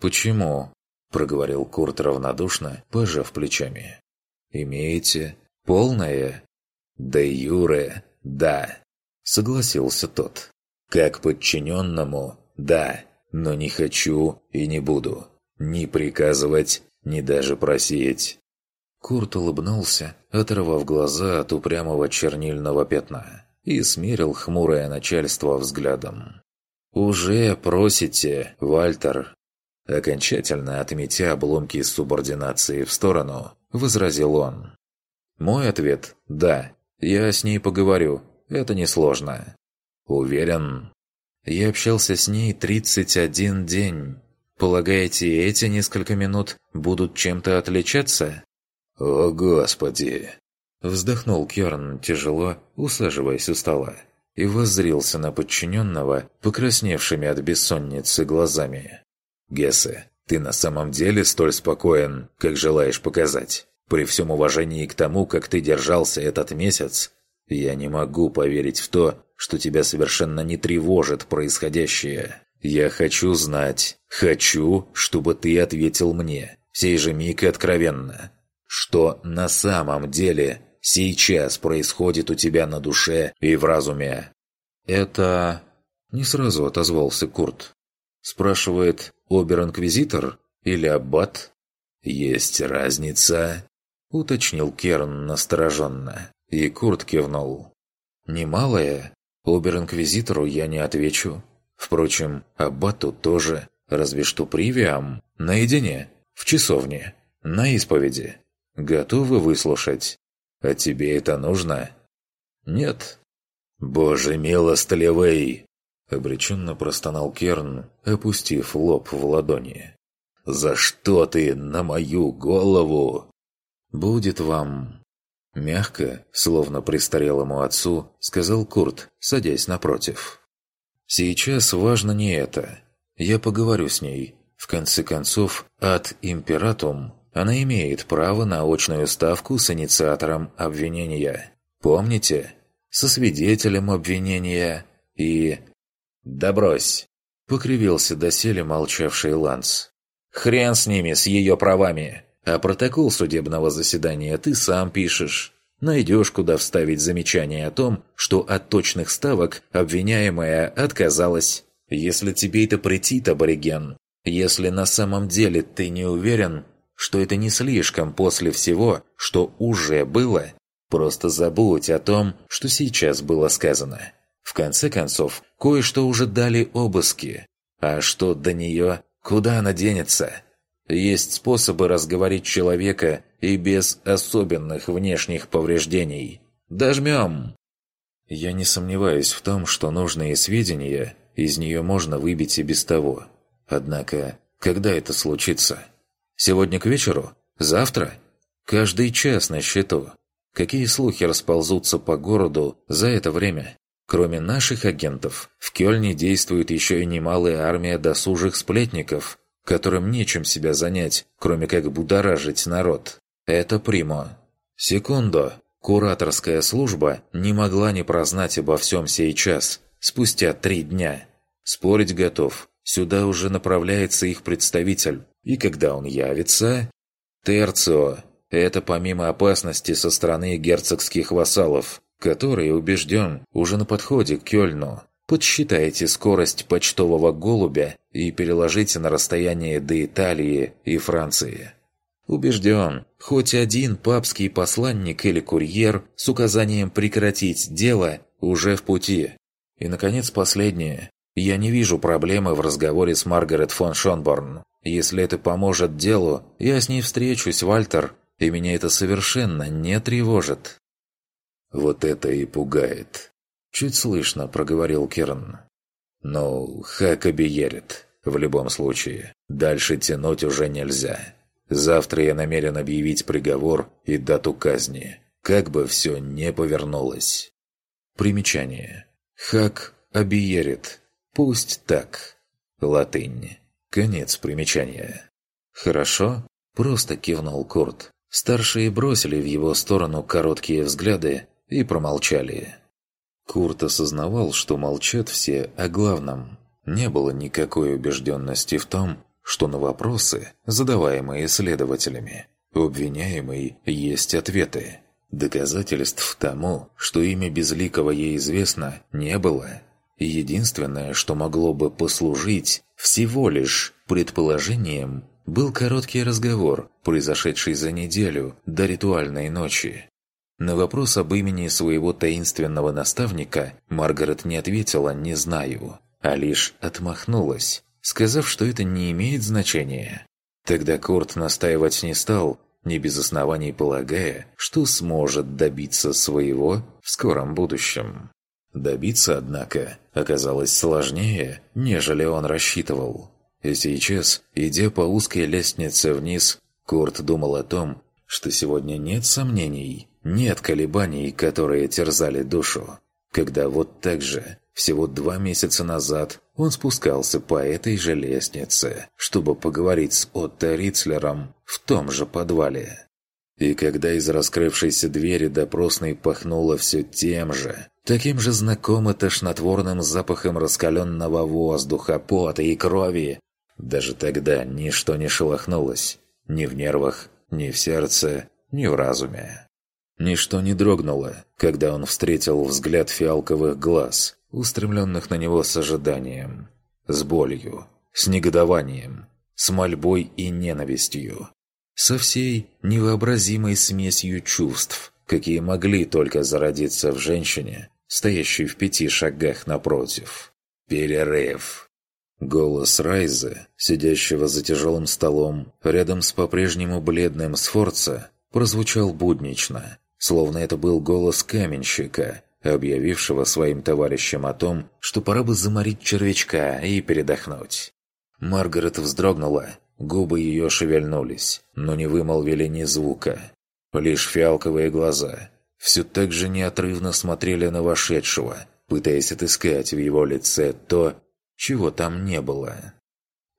«Почему?» – проговорил Курт равнодушно, пожав плечами. «Имеете полное?» «Да, Юре, да», – согласился тот. «Как подчиненному, да, но не хочу и не буду. Ни приказывать, ни даже просить». Курт улыбнулся, оторвав глаза от упрямого чернильного пятна и смерил хмурое начальство взглядом. «Уже просите, Вальтер?» Окончательно отметя обломки субординации в сторону, возразил он. «Мой ответ – да. Я с ней поговорю. Это несложно». «Уверен?» «Я общался с ней 31 день. Полагаете, эти несколько минут будут чем-то отличаться?» «О, Господи!» Вздохнул Кёрн тяжело, усаживаясь у стола, и воззрился на подчиненного, покрасневшими от бессонницы глазами. «Гессе, ты на самом деле столь спокоен, как желаешь показать? При всем уважении к тому, как ты держался этот месяц, я не могу поверить в то, что тебя совершенно не тревожит происходящее. Я хочу знать, хочу, чтобы ты ответил мне, сей же миг откровенно, что на самом деле сейчас происходит у тебя на душе и в разуме?» «Это...» – не сразу отозвался Курт. Спрашивает «Обер-инквизитор» или «Аббат?» «Есть разница?» – уточнил Керн настороженно, и Курт кивнул. «Немалая. Обер-инквизитору я не отвечу. Впрочем, Аббату тоже, разве что привиам, наедине, в часовне, на исповеди. Готовы выслушать?» А тебе это нужно? Нет. Боже милостливый! Обреченно простонал Керн, опустив лоб в ладони. «За что ты на мою голову?» «Будет вам...» Мягко, словно престарелому отцу, сказал Курт, садясь напротив. «Сейчас важно не это. Я поговорю с ней. В конце концов, ад императум она имеет право на очную ставку с инициатором обвинения. Помните? Со свидетелем обвинения и... «Да брось!» – покривился доселе молчавший Ланс. «Хрен с ними, с ее правами! А протокол судебного заседания ты сам пишешь. Найдешь, куда вставить замечание о том, что от точных ставок обвиняемая отказалась. Если тебе это претит, абориген, если на самом деле ты не уверен, что это не слишком после всего, что уже было, просто забудь о том, что сейчас было сказано. В конце концов, кое-что уже дали обыски. А что до нее, куда она денется? Есть способы разговорить человека и без особенных внешних повреждений. Дожмем! Я не сомневаюсь в том, что нужные сведения из нее можно выбить и без того. Однако, когда это случится? Сегодня к вечеру? Завтра? Каждый час на счету. Какие слухи расползутся по городу за это время? Кроме наших агентов, в Кёльне действует еще и немалая армия досужих сплетников, которым нечем себя занять, кроме как будоражить народ. Это примо. Секунду. Кураторская служба не могла не прознать обо всем сейчас, спустя три дня. Спорить готов. Сюда уже направляется их представитель. И когда он явится... Терцио – это помимо опасности со стороны герцогских вассалов, который, убежден, уже на подходе к Кёльну. Подсчитайте скорость почтового голубя и переложите на расстояние до Италии и Франции. Убежден, хоть один папский посланник или курьер с указанием прекратить дело уже в пути. И, наконец, последнее. Я не вижу проблемы в разговоре с Маргарет фон Шонборн. Если это поможет делу, я с ней встречусь, Вальтер, и меня это совершенно не тревожит». «Вот это и пугает», — чуть слышно проговорил Керн. «Ну, Хакаби ерит, в любом случае. Дальше тянуть уже нельзя. Завтра я намерен объявить приговор и дату казни. как бы все не повернулось. Примечание. Хак обиерит. Пусть так. Латынь. Конец примечания. «Хорошо?» – просто кивнул Курт. Старшие бросили в его сторону короткие взгляды и промолчали. Курт осознавал, что молчат все о главном. Не было никакой убежденности в том, что на вопросы, задаваемые следователями, у обвиняемой есть ответы. Доказательств тому, что имя Безликого ей известно, не было. Единственное, что могло бы послужить всего лишь предположением, был короткий разговор, произошедший за неделю до ритуальной ночи. На вопрос об имени своего таинственного наставника Маргарет не ответила «не знаю», а лишь отмахнулась, сказав, что это не имеет значения. Тогда Курт настаивать не стал, не без оснований полагая, что сможет добиться своего в скором будущем. Добиться, однако, оказалось сложнее, нежели он рассчитывал. И сейчас, идя по узкой лестнице вниз, Курт думал о том, что сегодня нет сомнений, нет колебаний, которые терзали душу. Когда вот так же, всего два месяца назад, он спускался по этой же лестнице, чтобы поговорить с Отто Рицлером в том же подвале. И когда из раскрывшейся двери допросной пахнуло все тем же, таким же знакомо тошнотворным запахом раскаленного воздуха, пота и крови, даже тогда ничто не шелохнулось, ни в нервах, ни в сердце, ни в разуме. Ничто не дрогнуло, когда он встретил взгляд фиалковых глаз, устремленных на него с ожиданием, с болью, с негодованием, с мольбой и ненавистью со всей невообразимой смесью чувств, какие могли только зародиться в женщине, стоящей в пяти шагах напротив. Перерыв. Голос Райза, сидящего за тяжелым столом, рядом с по-прежнему бледным Сфорца, прозвучал буднично, словно это был голос каменщика, объявившего своим товарищам о том, что пора бы заморить червячка и передохнуть. Маргарет вздрогнула, Губы ее шевельнулись, но не вымолвили ни звука. Лишь фиалковые глаза все так же неотрывно смотрели на вошедшего, пытаясь отыскать в его лице то, чего там не было.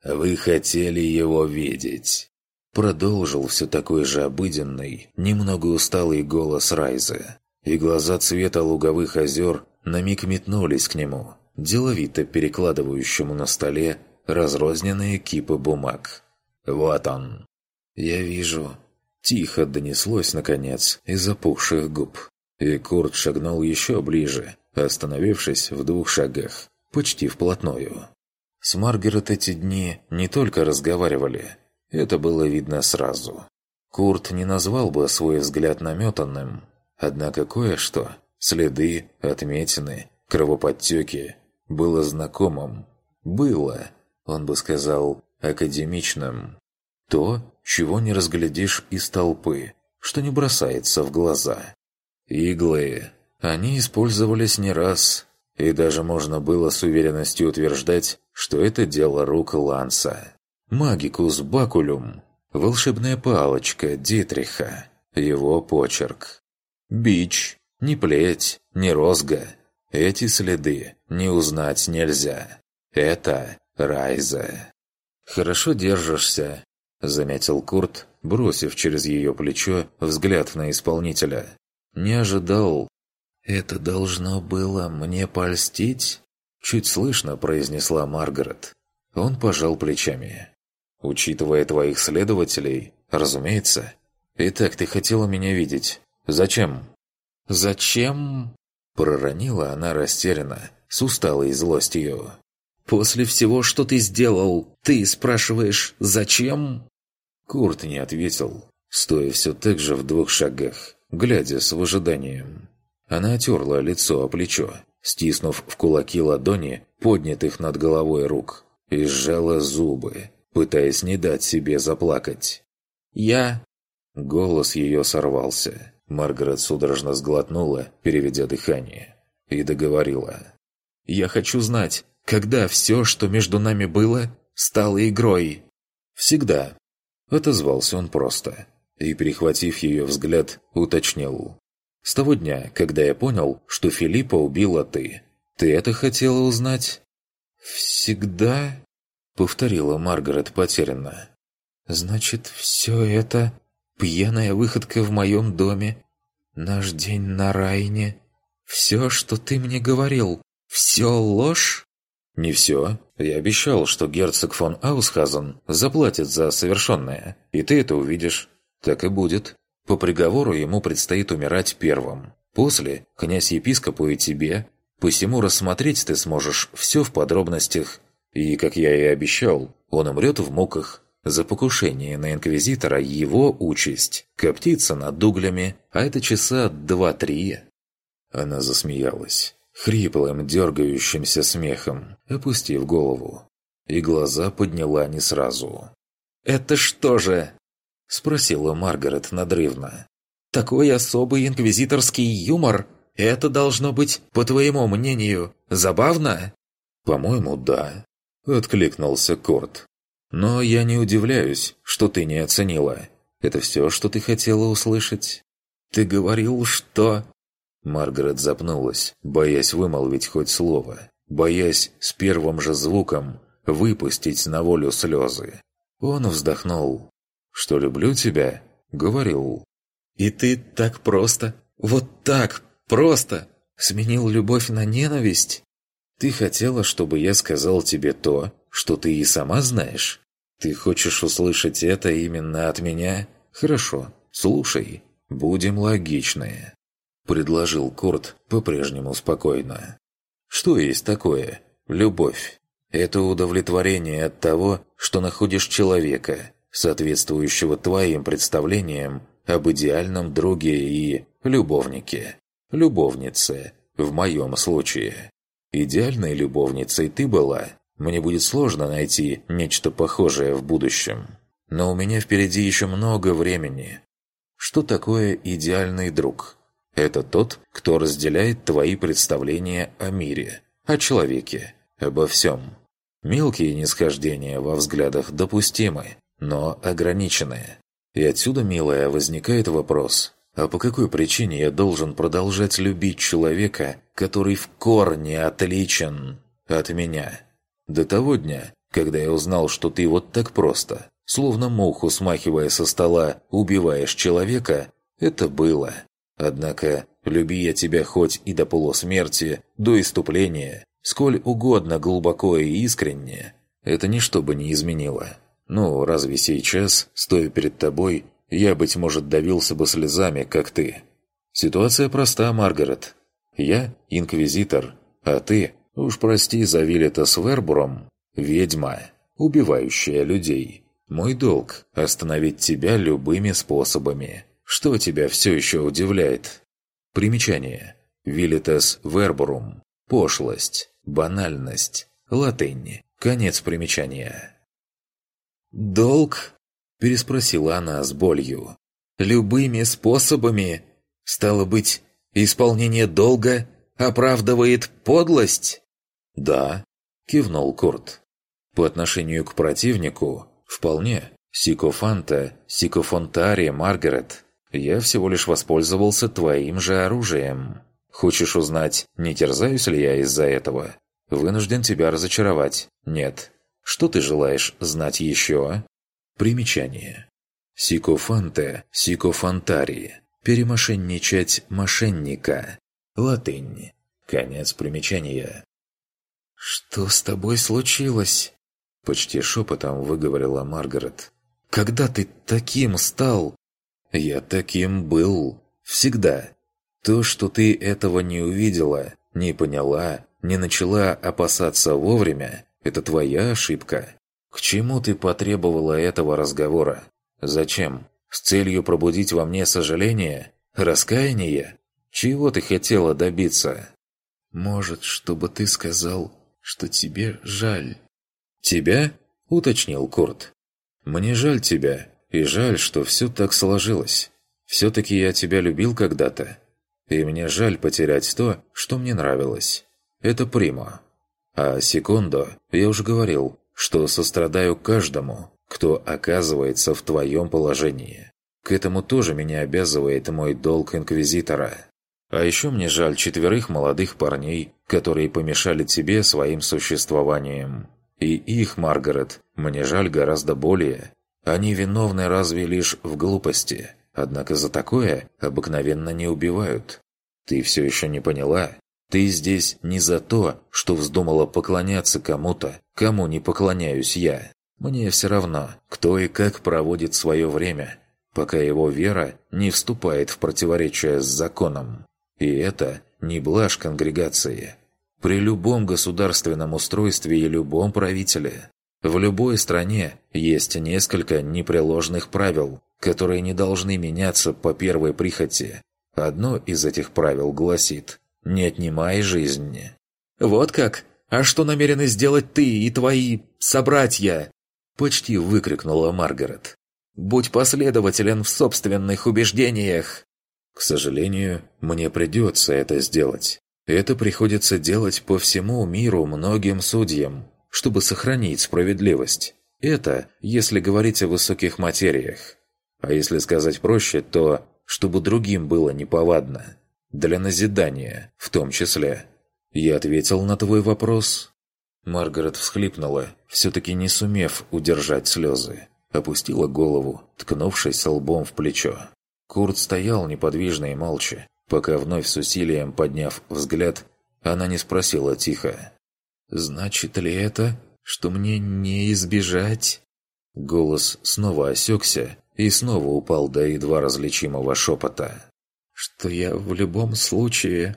«Вы хотели его видеть», — продолжил все такой же обыденный, немного усталый голос Райза. И глаза цвета луговых озер на миг метнулись к нему, деловито перекладывающему на столе разрозненные кипы бумаг. «Вот он!» «Я вижу». Тихо донеслось, наконец, из запухших губ. И Курт шагнул еще ближе, остановившись в двух шагах, почти вплотную. С Маргарет эти дни не только разговаривали, это было видно сразу. Курт не назвал бы свой взгляд наметанным, однако кое-что, следы, отметины, кровоподтеки, было знакомым. Было, он бы сказал, академичным. То, чего не разглядишь из толпы, что не бросается в глаза. Иглы. Они использовались не раз, и даже можно было с уверенностью утверждать, что это дело рук Ланса. Магикус бакулюм. Волшебная палочка Дитриха. Его почерк. Бич. Ни плеть, ни розга. Эти следы не узнать нельзя. Это Райза. «Хорошо держишься», – заметил Курт, бросив через ее плечо взгляд на исполнителя. «Не ожидал». «Это должно было мне польстить?» Чуть слышно произнесла Маргарет. Он пожал плечами. «Учитывая твоих следователей, разумеется. Итак, ты хотела меня видеть. Зачем?» «Зачем?» Проронила она растерянно, с усталой злостью. После всего, что ты сделал, ты спрашиваешь «зачем?» Курт не ответил, стоя все так же в двух шагах, глядя с выжиданием. Она отерла лицо о плечо, стиснув в кулаки ладони, поднятых над головой рук, и сжала зубы, пытаясь не дать себе заплакать. «Я...» Голос ее сорвался. Маргарет судорожно сглотнула, переведя дыхание, и договорила. «Я хочу знать, когда все, что между нами было, стало игрой. «Всегда», — отозвался он просто, и, перехватив ее взгляд, уточнил. С того дня, когда я понял, что Филиппа убила ты. Ты это хотела узнать?» «Всегда?» — повторила Маргарет потерянно. «Значит, все это пьяная выходка в моем доме, наш день на Райне, все, что ты мне говорил, все ложь?» «Не все. Я обещал, что герцог фон Аусхазен заплатит за совершенное, и ты это увидишь. Так и будет. По приговору ему предстоит умирать первым. После князь-епископу и тебе. Посему рассмотреть ты сможешь все в подробностях. И, как я и обещал, он умрет в муках. За покушение на инквизитора его участь – коптиться над углями, а это часа два-три. Она засмеялась хриплым, дергающимся смехом, опустив голову. И глаза подняла не сразу. «Это что же?» – спросила Маргарет надрывно. «Такой особый инквизиторский юмор? Это должно быть, по твоему мнению, забавно?» «По-моему, да», – откликнулся Корт. «Но я не удивляюсь, что ты не оценила. Это все, что ты хотела услышать?» «Ты говорил, что...» Маргарет запнулась, боясь вымолвить хоть слово, боясь с первым же звуком выпустить на волю слезы. Он вздохнул. «Что люблю тебя?» — говорил. «И ты так просто, вот так просто сменил любовь на ненависть?» «Ты хотела, чтобы я сказал тебе то, что ты и сама знаешь? Ты хочешь услышать это именно от меня? Хорошо, слушай, будем логичны. – предложил Курт по-прежнему спокойно. «Что есть такое? Любовь. Это удовлетворение от того, что находишь человека, соответствующего твоим представлениям об идеальном друге и любовнике. Любовнице, в моем случае. Идеальной любовницей ты была. Мне будет сложно найти нечто похожее в будущем. Но у меня впереди еще много времени. Что такое идеальный друг?» Это тот, кто разделяет твои представления о мире, о человеке, обо всем. Мелкие нисхождения во взглядах допустимы, но ограниченные. И отсюда, милая, возникает вопрос, а по какой причине я должен продолжать любить человека, который в корне отличен от меня? До того дня, когда я узнал, что ты вот так просто, словно муху смахивая со стола, убиваешь человека, это было. Однако, люби я тебя хоть и до полусмерти, до иступления, сколь угодно глубоко и искренне, это ничто бы не изменило. Ну, разве сейчас, стоя перед тобой, я, быть может, давился бы слезами, как ты? Ситуация проста, Маргарет. Я – инквизитор, а ты, уж прости за Виллета с Вербуром, ведьма, убивающая людей. Мой долг – остановить тебя любыми способами. Что тебя все еще удивляет? Примечание. Вилитас верборум. Пошлость. Банальность. Латынь. Конец примечания. «Долг?» – переспросила она с болью. «Любыми способами? Стало быть, исполнение долга оправдывает подлость?» «Да», – кивнул Курт. «По отношению к противнику – вполне. Сикофанта, Сикофонтари, Маргарет я всего лишь воспользовался твоим же оружием. Хочешь узнать, не терзаюсь ли я из-за этого? Вынужден тебя разочаровать. Нет. Что ты желаешь знать еще? Примечание. Сикофанте, сикофантари. Перемошенничать мошенника. Латынь. Конец примечания. «Что с тобой случилось?» Почти шепотом выговорила Маргарет. «Когда ты таким стал?» Я таким был. Всегда. То, что ты этого не увидела, не поняла, не начала опасаться вовремя, это твоя ошибка. К чему ты потребовала этого разговора? Зачем? С целью пробудить во мне сожаление? Раскаяние? Чего ты хотела добиться? Может, чтобы ты сказал, что тебе жаль. «Тебя?» – уточнил Курт. «Мне жаль тебя, и жаль, что все так сложилось. Все-таки я тебя любил когда-то. И мне жаль потерять то, что мне нравилось. Это примо. А секундо, я уже говорил, что сострадаю каждому, кто оказывается в твоем положении. К этому тоже меня обязывает мой долг инквизитора. А еще мне жаль четверых молодых парней, которые помешали тебе своим существованием. И их, Маргарет, мне жаль гораздо более. Они виновны разве лишь в глупости, однако за такое обыкновенно не убивают. Ты все еще не поняла? Ты здесь не за то, что вздумала поклоняться кому-то, кому не поклоняюсь я. Мне все равно, кто и как проводит свое время, пока его вера не вступает в противоречие с законом. И это не блажь конгрегации. При любом государственном устройстве и любом правителе, в любой стране есть несколько непреложных правил, которые не должны меняться по первой прихоти. Одно из этих правил гласит «не отнимай жизни». «Вот как? А что намерены сделать ты и твои собратья?» Почти выкрикнула Маргарет. «Будь последователен в собственных убеждениях!» К сожалению, мне придется это сделать. Это приходится делать по всему миру многим судьям, чтобы сохранить справедливость. Это, если говорить о высоких материях. А если сказать проще, то чтобы другим было неповадно. Для назидания, в том числе. Я ответил на твой вопрос. Маргарет всхлипнула, все-таки не сумев удержать слезы. Опустила голову, ткнувшись лбом в плечо. Курт стоял неподвижно и молча, пока вновь с усилием подняв взгляд, она не спросила тихо. «Значит ли это, что мне не избежать?» Голос снова осекся и снова упал до едва различимого шепота. «Что я в любом случае...»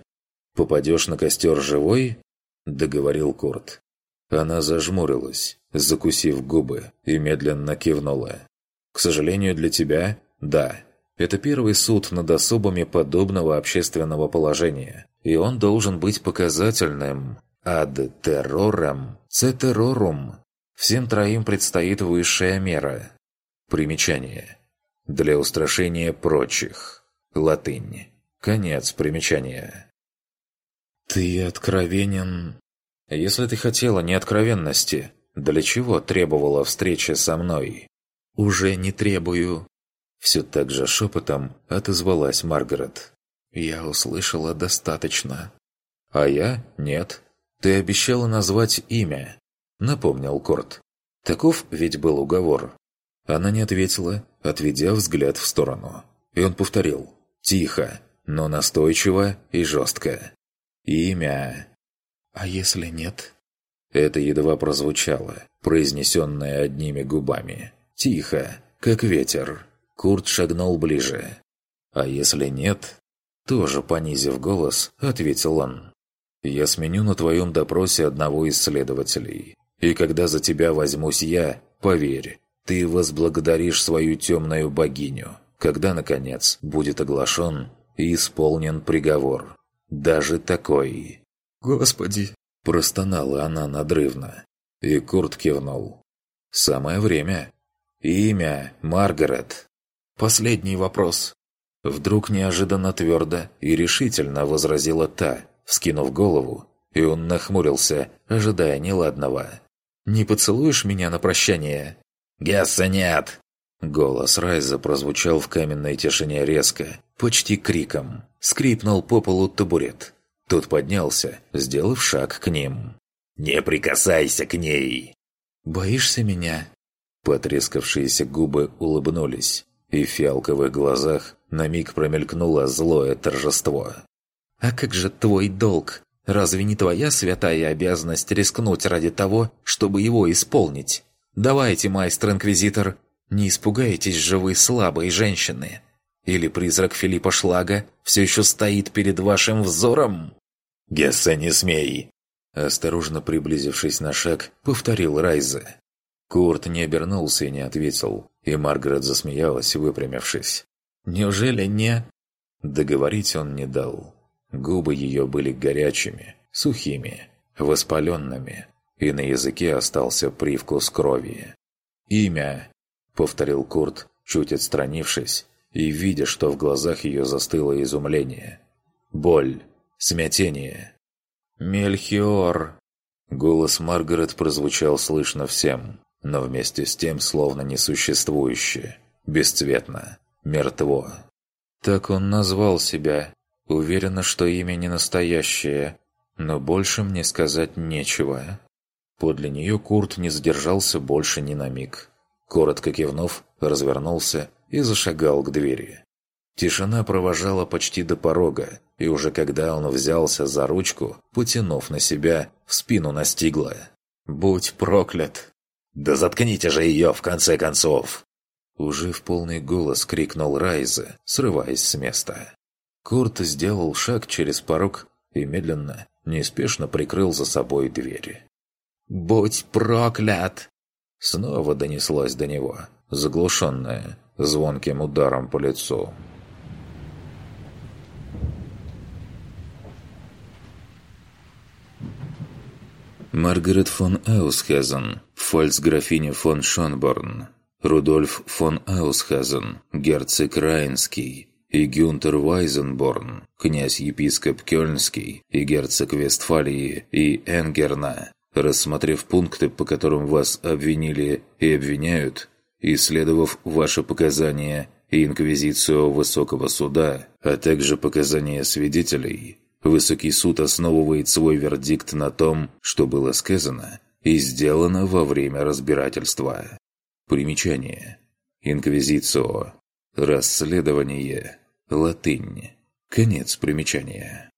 «Попадешь на костер живой?» – договорил Курт. Она зажмурилась, закусив губы, и медленно кивнула. «К сожалению для тебя, да, это первый суд над особами подобного общественного положения, и он должен быть показательным. Ад террором, цетерорум. Всем троим предстоит высшая мера. Примечание. Для устрашения прочих. Латынь. Конец примечания. «Ты откровенен...» «Если ты хотела неоткровенности, для чего требовала встречи со мной?» «Уже не требую», все так же шепотом отозвалась Маргарет. «Я услышала достаточно». «А я? Нет. Ты обещала назвать имя», — напомнил Корт. Таков ведь был уговор. Она не ответила, отведя взгляд в сторону. И он повторил. Тихо, но настойчиво и жестко. «Имя». «А если нет?» Это едва прозвучало, произнесенное одними губами. Тихо, как ветер. Курт шагнул ближе. «А если нет?» Тоже понизив голос, ответил он. «Я сменю на твоем допросе одного из следователей. И когда за тебя возьмусь я, поверь, ты возблагодаришь свою темную богиню, когда, наконец, будет оглашен и исполнен приговор. Даже такой». «Господи!» – простонала она надрывно. И Курт кивнул. «Самое время. Имя Маргарет». Последний вопрос». Вдруг неожиданно твердо и решительно возразила та, вскинув голову, и он нахмурился, ожидая неладного. «Не поцелуешь меня на прощание?» «Гесса нет!» Голос Райза прозвучал в каменной тишине резко, почти криком. Скрипнул по полу табурет. Тот поднялся, сделав шаг к ним. «Не прикасайся к ней!» «Боишься меня?» Потрескавшиеся губы улыбнулись и в фиалковых глазах на миг промелькнуло злое торжество. «А как же твой долг? Разве не твоя святая обязанность рискнуть ради того, чтобы его исполнить? Давайте, майстер-инквизитор, не испугаетесь же вы слабой женщины? Или призрак Филиппа Шлага все еще стоит перед вашим взором?» «Гесса, не смей!» Осторожно приблизившись на шаг, повторил Райзе. Курт не обернулся и не ответил, и Маргарет засмеялась, выпрямившись. «Неужели не...» Договорить он не дал. Губы ее были горячими, сухими, воспаленными, и на языке остался привкус крови. «Имя», — повторил Курт, чуть отстранившись, и видя, что в глазах ее застыло изумление. Боль, смятение. «Мельхиор!» Голос Маргарет прозвучал слышно всем но вместе с тем словно несуществующее, бесцветно, мертво. Так он назвал себя. Уверена, что имя не настоящее, но больше мне сказать нечего. Подле нее Курт не задержался больше ни на миг. Коротко кивнув, развернулся и зашагал к двери. Тишина провожала почти до порога, и уже когда он взялся за ручку, потянув на себя, в спину настигла. «Будь проклят!» «Да заткните же ее, в конце концов!» Уже в полный голос крикнул Райза, срываясь с места. Курт сделал шаг через порог и медленно, неспешно прикрыл за собой двери. «Будь проклят!» Снова донеслось до него, заглушенное, звонким ударом по лицу. Маргарет фон Аусхазен, фальцграфиня фон Шонборн, Рудольф фон Аусхазен, герцог Райнский и Гюнтер Вайзенборн, князь-епископ Кёльнский и герцог Вестфалии и Энгерна, рассмотрев пункты, по которым вас обвинили и обвиняют, исследовав ваши показания и инквизицию Высокого Суда, а также показания свидетелей, Высокий суд основывает свой вердикт на том, что было сказано и сделано во время разбирательства. Примечание. Инквизицио. Расследование. Латынь. Конец примечания.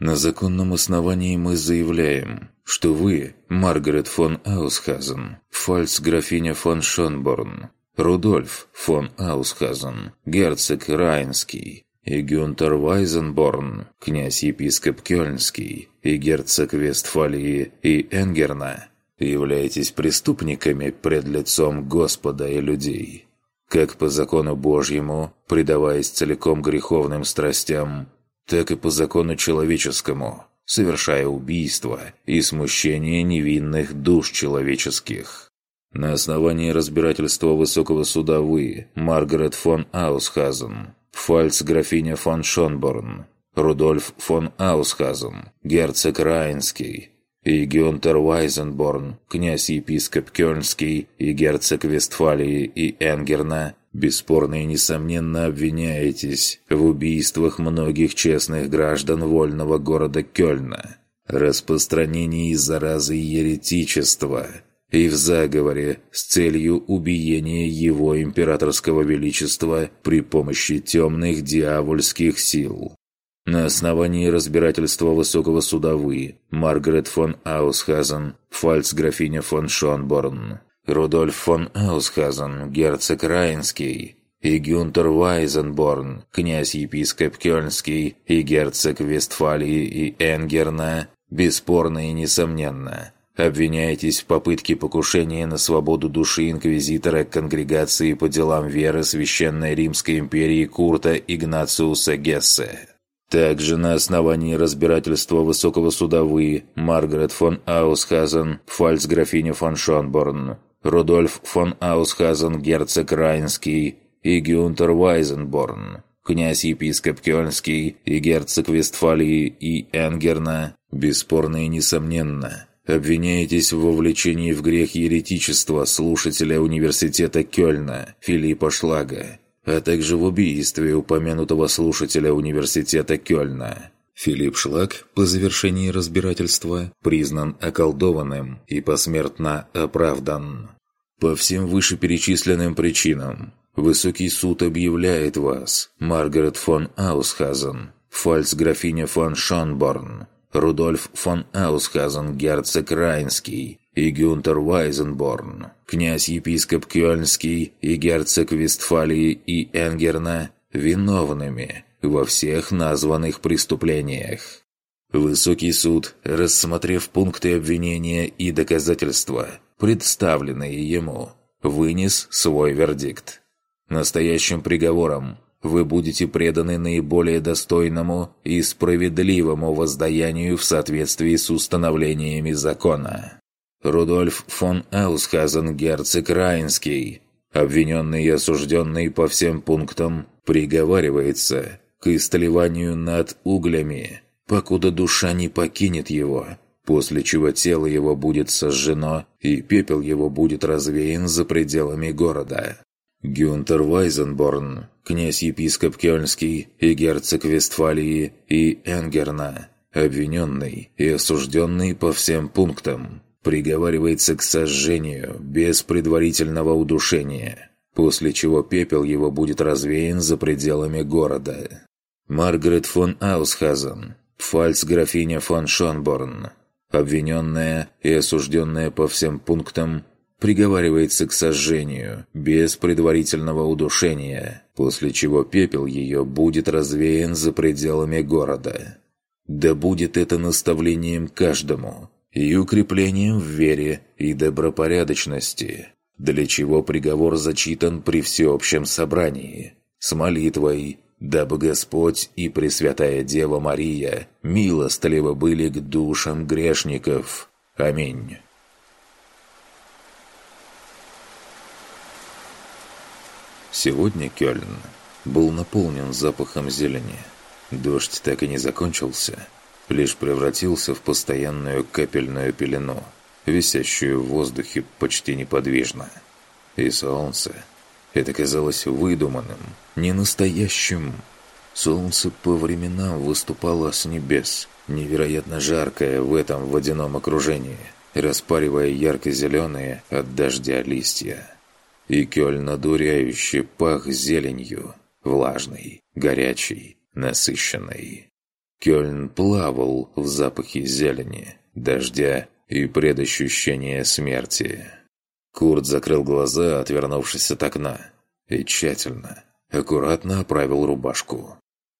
На законном основании мы заявляем, что вы, Маргарет фон Аусхазен, фальцграфиня фон Шонборн, Рудольф фон Аусхазен, герцог Райнский, и Гюнтер Вайзенборн, князь-епископ Кёльнский и герцог Вестфалии и Энгерна, являетесь преступниками пред лицом Господа и людей, как по закону Божьему, предаваясь целиком греховным страстям, так и по закону человеческому, совершая убийство и смущение невинных душ человеческих. На основании разбирательства Высокого Суда вы, Маргарет фон Аусхазен, Фальцграфиня фон Шонборн, Рудольф фон Аусхазен, герцог Райнский и Гюнтер Вайзенборн, князь-епископ Кёльнский и герцог Вестфалии и Энгерна, бесспорно и несомненно обвиняетесь в убийствах многих честных граждан вольного города Кёльна, распространении заразы еретичества – и в заговоре с целью убиения его императорского величества при помощи темных дьявольских сил. На основании разбирательства Высокого суда вы, Маргарет фон Аусхазен, фальцграфиня фон Шонборн, Рудольф фон Аусхазен, герцог Райнский, и Гюнтер Вайзенборн, князь-епископ Кёльнский и герцог Вестфалии и Энгерна, бесспорно и несомненно, Обвиняетесь в попытке покушения на свободу души инквизитора конгрегации по делам веры Священной Римской империи Курта Игнациуса Гессе. Также на основании разбирательства Высокого суда вы, Маргарет фон Аусхазен, фальцграфиня фон Шонборн, Рудольф фон Аусхазен, герцог Райнский и Гюнтер Вайзенборн, князь-епископ Кёльнский и герцог Вестфалии и Энгерна, бесспорно и несомненно – обвиняетесь в вовлечении в грех еретичества слушателя университета Кёльна Филиппа Шлага, а также в убийстве упомянутого слушателя университета Кёльна. Филипп Шлаг по завершении разбирательства признан околдованным и посмертно оправдан. По всем вышеперечисленным причинам Высокий суд объявляет вас, Маргарет фон Аусхазен, фальцграфиня фон Шонборн, Рудольф фон Аусхазен, герцог Райнский и Гюнтер Вайзенборн, князь-епископ Кёльнский и герцог Вестфалии и Энгерна виновными во всех названных преступлениях. Высокий суд, рассмотрев пункты обвинения и доказательства, представленные ему, вынес свой вердикт. Настоящим приговором вы будете преданы наиболее достойному и справедливому воздаянию в соответствии с установлениями закона. Рудольф фон Аусхазен, герцог Райнский, обвиненный и осужденный по всем пунктам, приговаривается к истлеванию над углями, покуда душа не покинет его, после чего тело его будет сожжено и пепел его будет развеян за пределами города. Гюнтер Вайзенборн, князь-епископ Кёльнский и герцог Вестфалии и Энгерна, обвиненный и осужденный по всем пунктам, приговаривается к сожжению без предварительного удушения, после чего пепел его будет развеян за пределами города. Маргарет фон Аусхазен, пфальц-графиня фон Шонборн, обвиненная и осужденная по всем пунктам, приговаривается к сожжению без предварительного удушения, после чего пепел ее будет развеян за пределами города. Да будет это наставлением каждому и укреплением в вере и добропорядочности, для чего приговор зачитан при всеобщем собрании, с молитвой, дабы Господь и Пресвятая Дева Мария милостливо были к душам грешников. Аминь. Сегодня Кёльн был наполнен запахом зелени. Дождь так и не закончился, лишь превратился в постоянную капельную пелену, висящую в воздухе почти неподвижно. И солнце – это казалось выдуманным, ненастоящим. Солнце по временам выступало с небес, невероятно жаркое в этом водяном окружении, распаривая ярко-зеленые от дождя листья. И Кёльн одуряюще пах зеленью, влажный, горячий, насыщенный. Кёльн плавал в запахе зелени, дождя и предощущения смерти. Курт закрыл глаза, отвернувшись от окна, и тщательно, аккуратно оправил рубашку.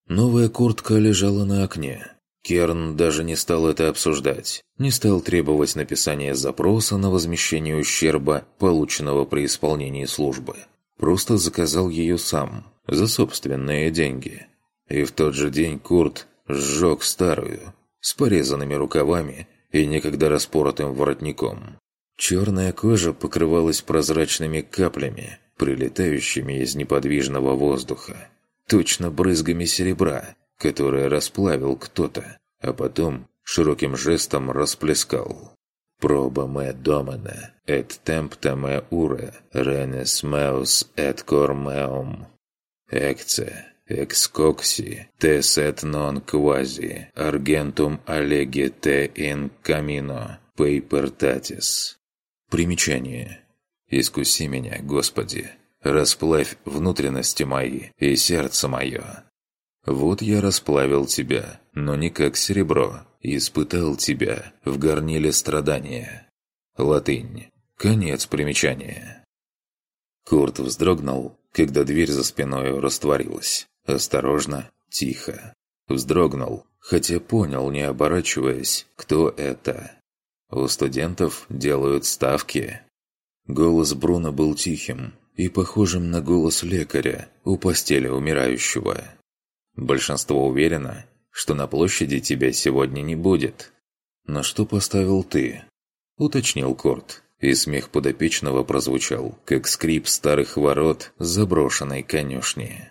Новая куртка лежала на окне. Керн даже не стал это обсуждать, не стал требовать написания запроса на возмещение ущерба, полученного при исполнении службы. Просто заказал ее сам, за собственные деньги. И в тот же день Курт сжег старую, с порезанными рукавами и некогда распоротым воротником. Черная кожа покрывалась прозрачными каплями, прилетающими из неподвижного воздуха, точно брызгами серебра, которое расплавил кто-то, а потом широким жестом расплескал. «Проба ме домена, et tempta me ure, renes meus et cor meum. Ecce, excocsi, tes et non quasi, argentum allegi te in camino, peipertatis». Примечание. «Искуси меня, Господи, расплавь внутренности мои и сердце мое. Вот я расплавил тебя, но не как серебро, и испытал тебя в горниле страдания». Латынь. Конец примечания. Курт вздрогнул, когда дверь за спиной растворилась. Осторожно, тихо. Вздрогнул, хотя понял, не оборачиваясь, кто это. У студентов делают ставки. Голос Бруно был тихим и похожим на голос лекаря у постели умирающего. Большинство уверено, что на площади тебя сегодня не будет. Но что поставил ты? Уточнил Корт, и смех подопечного прозвучал, как скрип старых ворот заброшенной конюшни.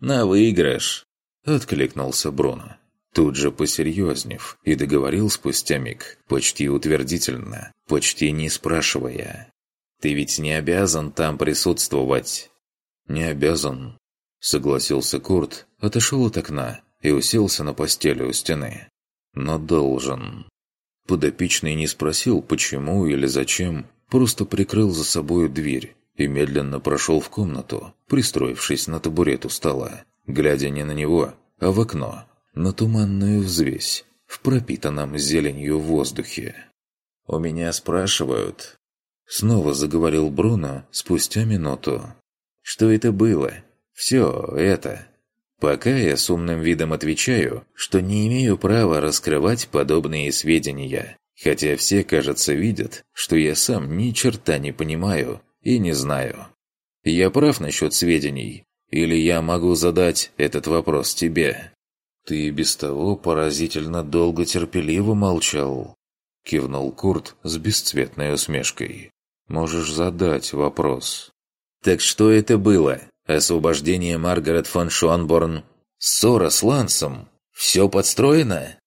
«На выигрыш!» – откликнулся Бруно тут же посерьезнев, и договорил спустя миг, почти утвердительно, почти не спрашивая. «Ты ведь не обязан там присутствовать?» «Не обязан», — согласился Курт, отошел от окна и уселся на постели у стены. «Но должен». Подопечный не спросил, почему или зачем, просто прикрыл за собою дверь и медленно прошел в комнату, пристроившись на табурет у стола, глядя не на него, а в окно, на туманную взвесь в пропитанном зеленью воздухе. «У меня спрашивают...» Снова заговорил Бруно спустя минуту. «Что это было? Все это...» Пока я с умным видом отвечаю, что не имею права раскрывать подобные сведения, хотя все, кажется, видят, что я сам ни черта не понимаю и не знаю. Я прав насчет сведений, или я могу задать этот вопрос тебе? «Ты без того поразительно долго терпеливо молчал», — кивнул Курт с бесцветной усмешкой. «Можешь задать вопрос». «Так что это было? Освобождение Маргарет фон Шонборн? Ссора с Лансом? Все подстроено?»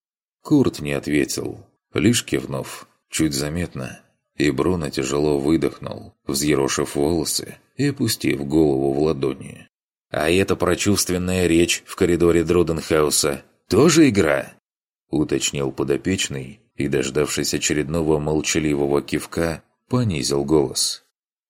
Курт не ответил, лишь кивнув, чуть заметно. И Бруно тяжело выдохнул, взъерошив волосы и опустив голову в ладони. «А эта прочувственная речь в коридоре Дроденхауса тоже игра?» Уточнил подопечный и, дождавшись очередного молчаливого кивка, понизил голос.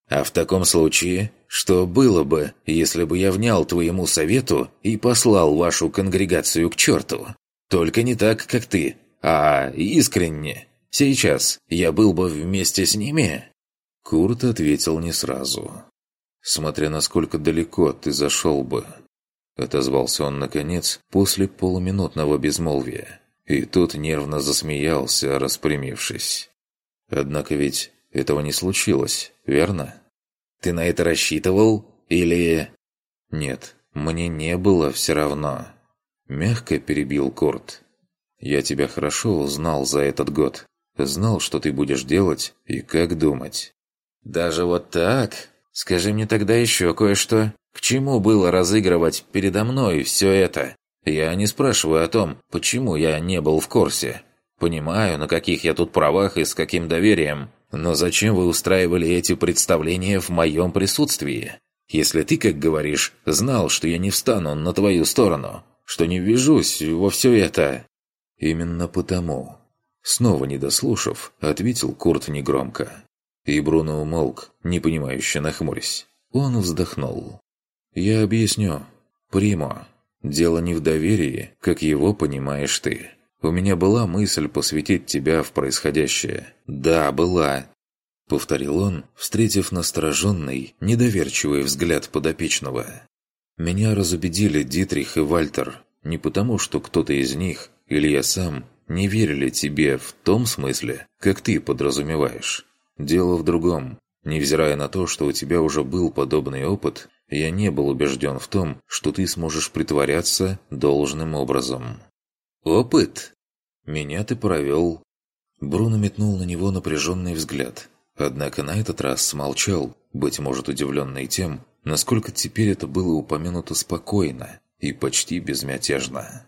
«А в таком случае, что было бы, если бы я внял твоему совету и послал вашу конгрегацию к черту? Только не так, как ты, а искренне. Сейчас я был бы вместе с ними?» Курт ответил не сразу. «Смотря насколько далеко ты зашел бы», — отозвался он наконец после полуминутного безмолвия. И тут нервно засмеялся, распрямившись. «Однако ведь этого не случилось, верно?» «Ты на это рассчитывал? Или...» «Нет, мне не было все равно», — мягко перебил Курт. «Я тебя хорошо узнал за этот год. Знал, что ты будешь делать и как думать». «Даже вот так?» Скажи мне тогда еще кое-что. К чему было разыгрывать передо мной все это? Я не спрашиваю о том, почему я не был в курсе. Понимаю, на каких я тут правах и с каким доверием. Но зачем вы устраивали эти представления в моем присутствии? Если ты, как говоришь, знал, что я не встану на твою сторону, что не ввяжусь во все это... Именно потому... Снова не дослушав, ответил Курт негромко. И Бруно умолк, непонимающе нахмурясь. Он вздохнул. «Я объясню. Примо. Дело не в доверии, как его понимаешь ты. У меня была мысль посвятить тебя в происходящее. Да, была. Повторил он, встретив настороженный, недоверчивый взгляд подопечного. Меня разубедили Дитрих и Вальтер. Не потому, что кто-то из них, или я сам, не верили тебе в том смысле, как ты подразумеваешь. Дело в другом. Невзирая на то, что у тебя уже был подобный опыт, я не был убежден в том, что ты сможешь притворяться должным образом. «Опыт?» «Меня ты провел». Бруно метнул на него напряженный взгляд. Однако на этот раз смолчал, быть может удивленный тем, насколько теперь это было упомянуто спокойно и почти безмятежно.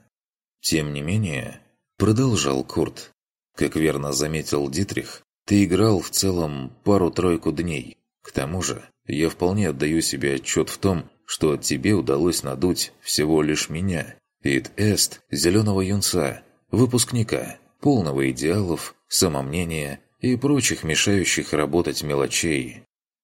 Тем не менее, продолжал Курт. Как верно заметил Дитрих, ты играл в целом пару-тройку дней. К тому же, я вполне отдаю себе отчет в том, что тебе удалось надуть всего лишь меня, Ид Эст, зеленого юнца, выпускника, полного идеалов, самомнения и прочих мешающих работать мелочей.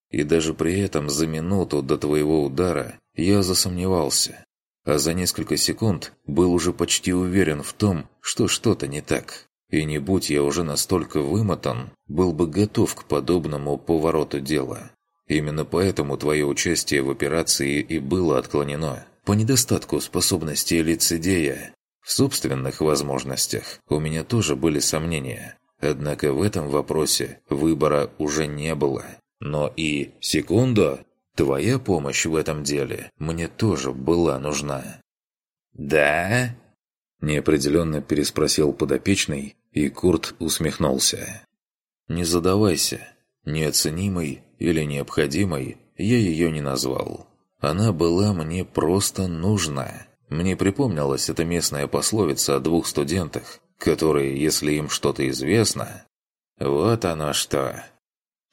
И даже при этом за минуту до твоего удара я засомневался, а за несколько секунд был уже почти уверен в том, что что-то не так. И не будь я уже настолько вымотан, был бы готов к подобному повороту дела. Именно поэтому твое участие в операции и было отклонено. По недостатку способности лицедея. В собственных возможностях у меня тоже были сомнения. Однако в этом вопросе выбора уже не было. Но и, секунду, твоя помощь в этом деле мне тоже была нужна. «Да?» Неопределенно переспросил подопечный, и Курт усмехнулся. «Не задавайся. Неоценимой или необходимой я ее не назвал. Она была мне просто нужна. Мне припомнилась эта местная пословица о двух студентах, которые, если им что-то известно... Вот оно что.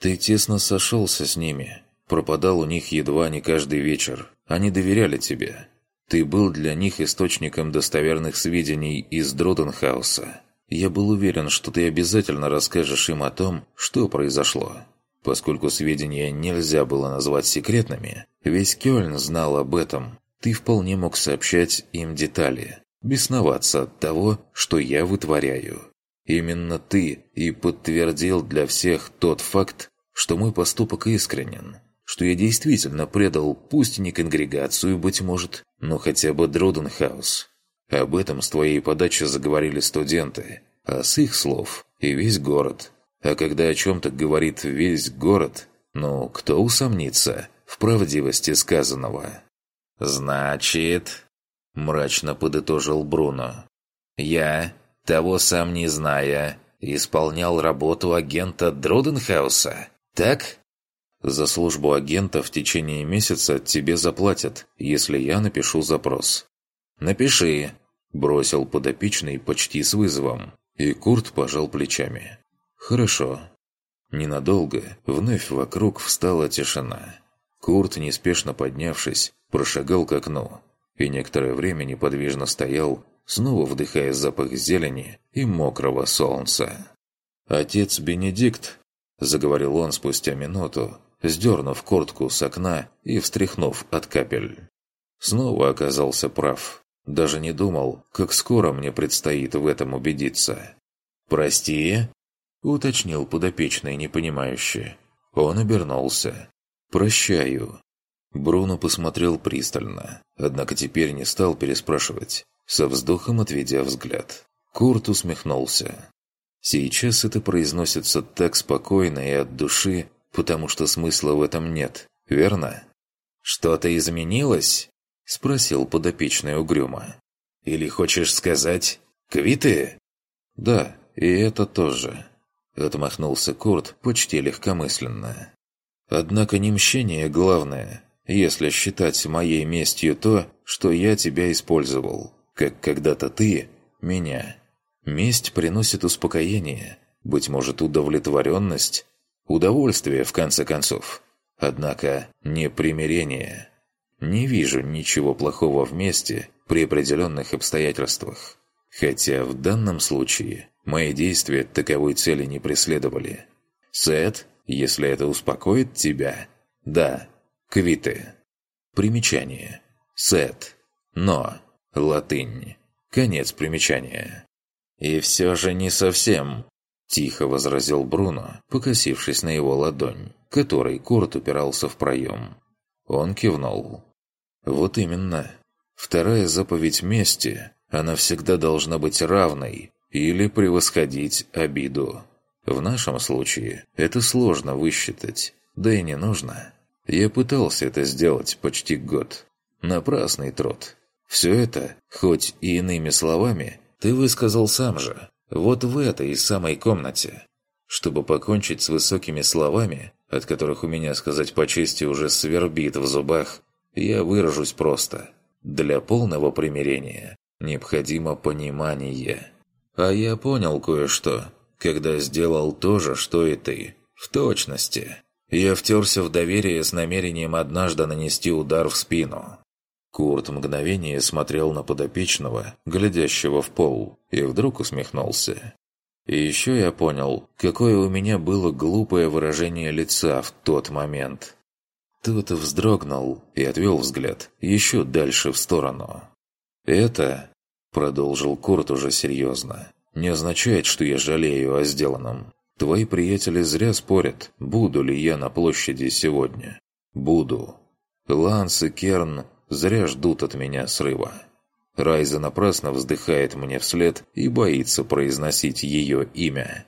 Ты тесно сошелся с ними, пропадал у них едва не каждый вечер. Они доверяли тебе. Ты был для них источником достоверных сведений из Дроденхауса. Я был уверен, что ты обязательно расскажешь им о том, что произошло. Поскольку сведения нельзя было назвать секретными, весь Кёльн знал об этом. Ты вполне мог сообщать им детали, бесноваться от того, что я вытворяю. Именно ты и подтвердил для всех тот факт, что мой поступок искренен, что я действительно предал пусть не конгрегацию, быть может, но хотя бы Дроденхаус. Об этом с твоей подачи заговорили студенты, а с их слов и весь город. А когда о чем-то говорит весь город, ну, кто усомнится в правдивости сказанного? «Значит...» – мрачно подытожил Бруно. «Я, того сам не зная, исполнял работу агента Дроденхауса, так?» «За службу агента в течение месяца тебе заплатят, если я напишу запрос. «Напиши», – бросил подопечный почти с вызовом, и Курт пожал плечами. «Хорошо». Ненадолго вновь вокруг встала тишина. Курт, неспешно поднявшись, прошагал к окну и некоторое время неподвижно стоял, снова вдыхая запах зелени и мокрого солнца. «Отец Бенедикт», — заговорил он спустя минуту, сдернув куртку с окна и встряхнув от капель. Снова оказался прав. Даже не думал, как скоро мне предстоит в этом убедиться. «Прости?» — уточнил подопечный непонимающе. Он обернулся. «Прощаю». Бруно посмотрел пристально, однако теперь не стал переспрашивать, со вздохом отведя взгляд. Курт усмехнулся. Сейчас это произносится так спокойно и от души, потому что смысла в этом нет, верно? «Что-то изменилось?» – спросил подопечный угрюмо. «Или хочешь сказать, квиты?» «Да, и это тоже», – отмахнулся Курт почти легкомысленно. «Однако не мщение главное, если считать моей местью то, что я тебя использовал, как когда-то ты – меня. Месть приносит успокоение, быть может, удовлетворенность, Удовольствие, в конце концов. Однако не примирение. Не вижу ничего плохого вместе при определенных обстоятельствах. Хотя в данном случае мои действия таковой цели не преследовали. Сет, если это успокоит тебя, да, квиты. Примечание. Сет. Но. Латынь. Конец примечания. И все же не совсем. Тихо возразил Бруно, покосившись на его ладонь, которой Курт упирался в проем. Он кивнул. «Вот именно. Вторая заповедь мести, она всегда должна быть равной или превосходить обиду. В нашем случае это сложно высчитать, да и не нужно. Я пытался это сделать почти год. Напрасный труд. Все это, хоть и иными словами, ты высказал сам же, вот в этой самой комнате. Чтобы покончить с высокими словами, от которых у меня, сказать по чести, уже свербит в зубах, я выражусь просто. Для полного примирения необходимо понимание. А я понял кое-что, когда сделал то же, что и ты. В точности. Я втерся в доверие с намерением однажды нанести удар в спину. Курт мгновение смотрел на подопечного, глядящего в пол, и вдруг усмехнулся. И еще я понял, какое у меня было глупое выражение лица в тот момент. Тот вздрогнул и отвел взгляд еще дальше в сторону. «Это», — продолжил Курт уже серьезно, — «не означает, что я жалею о сделанном. Твои приятели зря спорят, буду ли я на площади сегодня. Буду. Ланс и Керн зря ждут от меня срыва. Райза напрасно вздыхает мне вслед и боится произносить ее имя.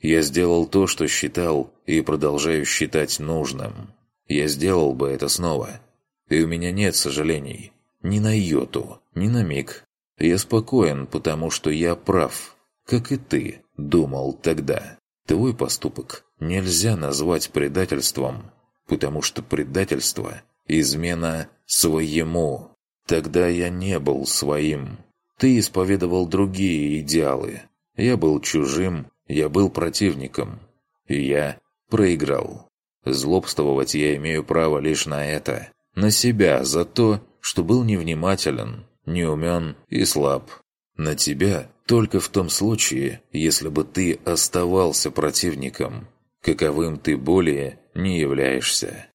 Я сделал то, что считал и продолжаю считать нужным. Я сделал бы это снова. И у меня нет сожалений. Ни на йоту, ни на миг. Я спокоен, потому что я прав. Как и ты думал тогда. Твой поступок нельзя назвать предательством, потому что предательство – измена своему. Тогда я не был своим. Ты исповедовал другие идеалы. Я был чужим, я был противником. И я проиграл. Злобствовать я имею право лишь на это. На себя за то, что был невнимателен, неумен и слаб. На тебя только в том случае, если бы ты оставался противником, каковым ты более не являешься.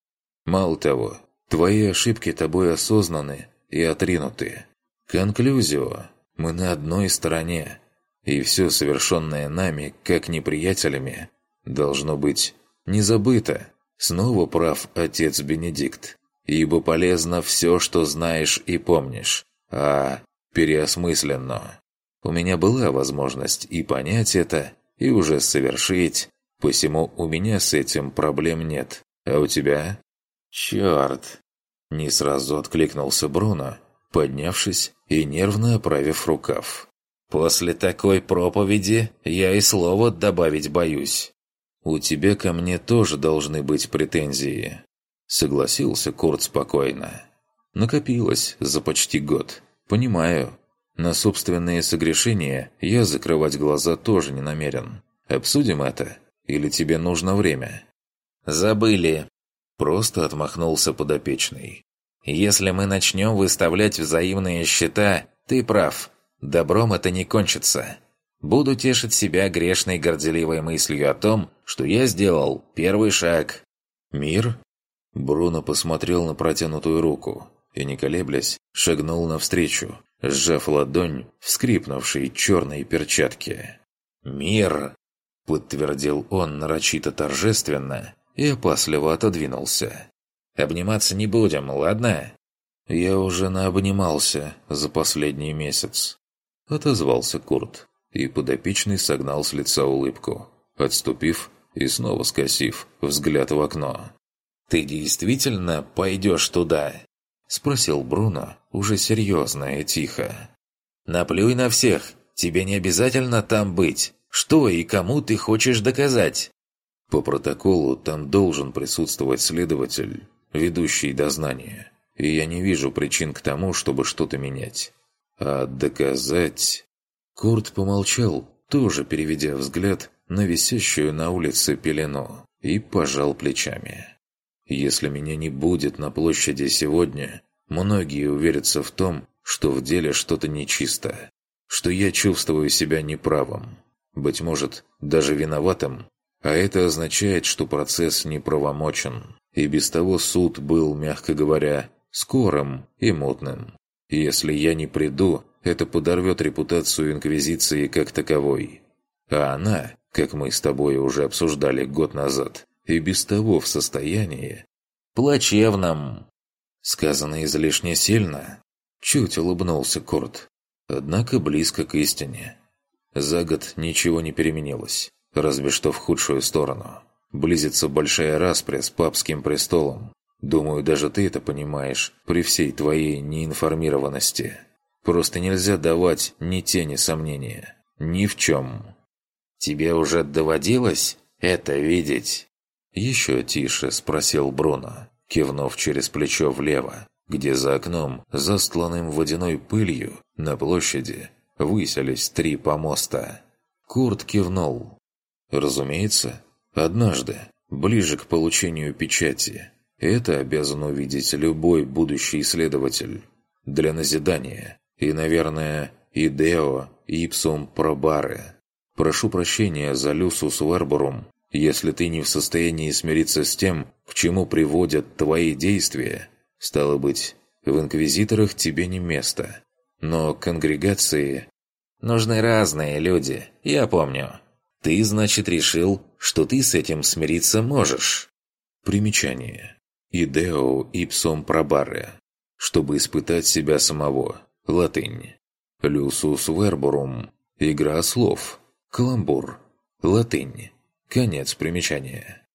Мало того, Твои ошибки тобой осознаны и отринуты. Конклюзио. Мы на одной стороне. И все совершенное нами, как неприятелями, должно быть не забыто. Снова прав отец Бенедикт. Ибо полезно все, что знаешь и помнишь, а переосмысленно. У меня была возможность и понять это, и уже совершить, посему у меня с этим проблем нет. А у тебя? «Черт!» Не сразу откликнулся Бруно, поднявшись и нервно оправив рукав. «После такой проповеди я и слова добавить боюсь. У тебя ко мне тоже должны быть претензии», — согласился Курт спокойно. «Накопилось за почти год. Понимаю. На собственные согрешения я закрывать глаза тоже не намерен. Обсудим это. Или тебе нужно время?» «Забыли!» Просто отмахнулся подопечный. «Если мы начнем выставлять взаимные счета, ты прав. Добром это не кончится. Буду тешить себя грешной горделивой мыслью о том, что я сделал первый шаг. «Мир?» Бруно посмотрел на протянутую руку и, не колеблясь, шагнул навстречу, сжав ладонь в скрипнувшей черной перчатке. «Мир!» – подтвердил он нарочито торжественно и опасливо отодвинулся. «Обниматься не будем, ладно?» «Я уже наобнимался за последний месяц», – отозвался Курт, и подопечный согнал с лица улыбку, отступив и снова скосив взгляд в окно. «Ты действительно пойдешь туда?» – спросил Бруно, уже серьезно и тихо. «Наплюй на всех, тебе не обязательно там быть. Что и кому ты хочешь доказать?» «По протоколу там должен присутствовать следователь, ведущий дознание, и я не вижу причин к тому, чтобы что-то менять. А доказать...» Курт помолчал, тоже переведя взгляд на висящую на улице пелену, и пожал плечами. Если меня не будет на площади сегодня, многие уверятся в том, что в деле что-то нечисто, что я чувствую себя неправым, быть может, даже виноватым, а это означает, что процесс неправомочен, и без того суд был, мягко говоря, скорым и мутным. Если я не приду, это подорвет репутацию Инквизиции как таковой. А она, как мы с тобой уже обсуждали год назад, и без того в состоянии... «Плачевном!» Сказано излишне сильно. Чуть улыбнулся Курт. Однако близко к истине. За год ничего не переменилось, разве что в худшую сторону. Близится большая распря с папским престолом. Думаю, даже ты это понимаешь, при всей твоей неинформированности. Просто нельзя давать ни тени сомнения. Ни в чем. «Тебе уже доводилось это видеть?» Еще тише спросил Бруно, кивнув через плечо влево, где за окном, застланным водяной пылью, на площади, выселись три помоста. Курт кивнул. «Разумеется, однажды, ближе к получению печати, это обязан увидеть любой будущий исследователь. Для назидания и, наверное, идео ипсум пробаре». Прошу прощения за Люсус Верборум, если ты не в состоянии смириться с тем, к чему приводят твои действия. Стало быть, в инквизиторах тебе не место. Но конгрегации... Нужны разные люди, я помню. Ты, значит, решил, что ты с этим смириться можешь. Примечание. Идео ипсом пробаре. Чтобы испытать себя самого. Латынь. Люсус верборум. Игра слов. Каламбур. Латынь. Конец примечания.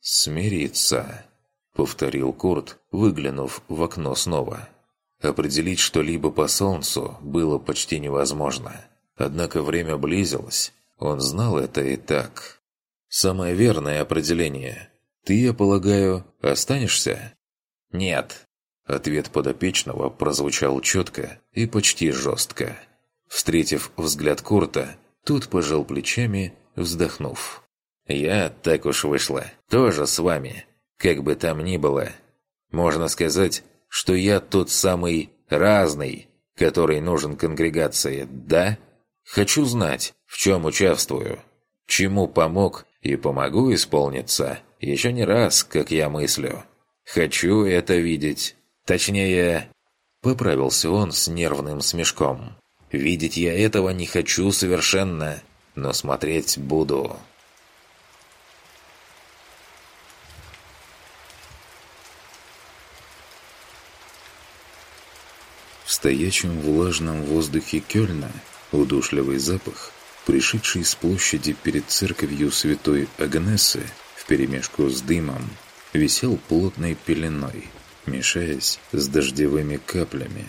«Смириться», — повторил Курт, выглянув в окно снова. Определить что-либо по солнцу было почти невозможно. Однако время близилось. Он знал это и так. «Самое верное определение. Ты, я полагаю, останешься?» «Нет». Ответ подопечного прозвучал четко и почти жестко. Встретив взгляд Курта, Тут пожал плечами, вздохнув. «Я, так уж вышло, тоже с вами. Как бы там ни было. Можно сказать, что я тот самый разный, который нужен конгрегации, да? Хочу знать, в чем участвую, чему помог и помогу исполниться еще не раз, как я мыслю. Хочу это видеть. Точнее...» Поправился он с нервным смешком. Видеть я этого не хочу совершенно, но смотреть буду. В стоячем влажном воздухе Кёльна удушливый запах, пришедший с площади перед церковью святой Агнесы вперемешку с дымом, висел плотной пеленой, мешаясь с дождевыми каплями,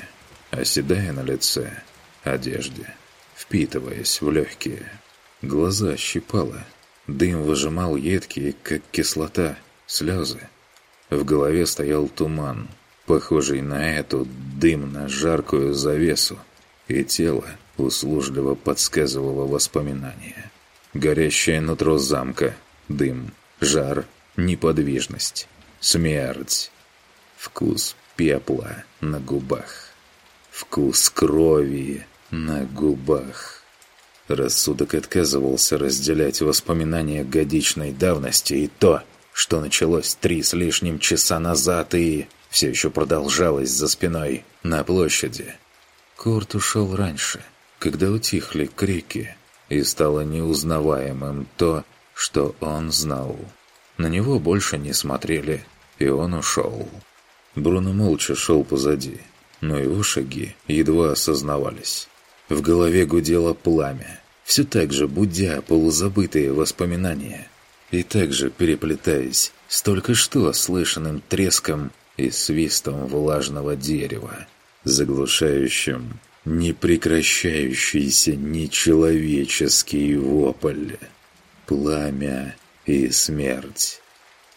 оседая на лице – одежде, впитываясь в легкие. Глаза щипало, дым выжимал едкие, как кислота, слезы. В голове стоял туман, похожий на эту дымно-жаркую завесу, и тело услужливо подсказывало воспоминания. горящее нутро замка, дым, жар, неподвижность, смерть. Вкус пепла на губах. Вкус крови на губах. Рассудок отказывался разделять воспоминания годичной давности и то, что началось три с лишним часа назад и все еще продолжалось за спиной на площади. Курт ушел раньше, когда утихли крики, и стало неузнаваемым то, что он знал. На него больше не смотрели, и он ушел. Бруно молча шел позади, но его шаги едва осознавались. В голове гудело пламя, все так же будя полузабытые воспоминания, и также переплетаясь с только что слышанным треском и свистом влажного дерева, заглушающим непрекращающийся нечеловеческий вопль, пламя и смерть.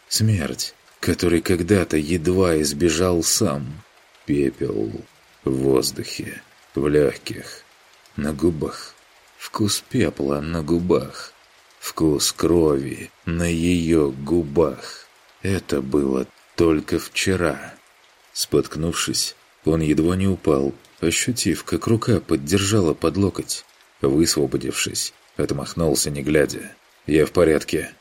Смерть, который когда-то едва избежал сам. Пепел в воздухе, в легких, на губах. Вкус пепла на губах. Вкус крови на ее губах. Это было только вчера. Споткнувшись, он едва не упал, ощутив, как рука поддержала под локоть. Высвободившись, отмахнулся, не глядя. «Я в порядке».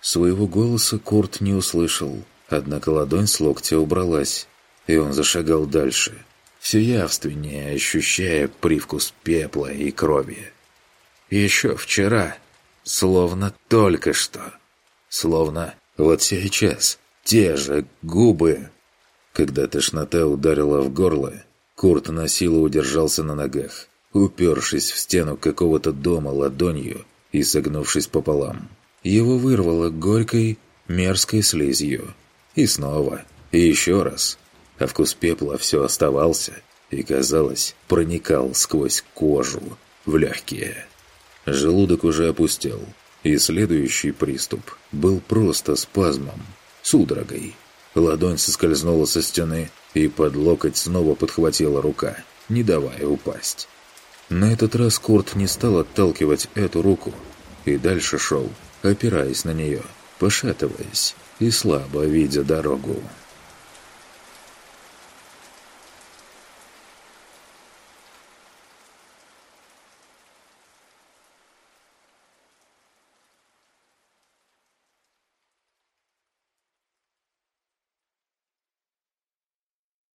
Своего голоса Курт не услышал, однако ладонь с локтя убралась, и он зашагал дальше, все явственнее ощущая привкус пепла и крови. Еще вчера, словно только что, словно вот сейчас, те же губы. Когда тошнота ударила в горло, Курт на силу удержался на ногах, упершись в стену какого-то дома ладонью и согнувшись пополам. Его вырвало горькой, мерзкой слизью. И снова, и еще раз. А вкус пепла все оставался и, казалось, проникал сквозь кожу в легкие. Желудок уже опустел, и следующий приступ был просто спазмом, судорогой. Ладонь соскользнула со стены, и под локоть снова подхватила рука, не давая упасть. На этот раз Курт не стал отталкивать эту руку и дальше шел, опираясь на нее, пошатываясь и слабо видя дорогу.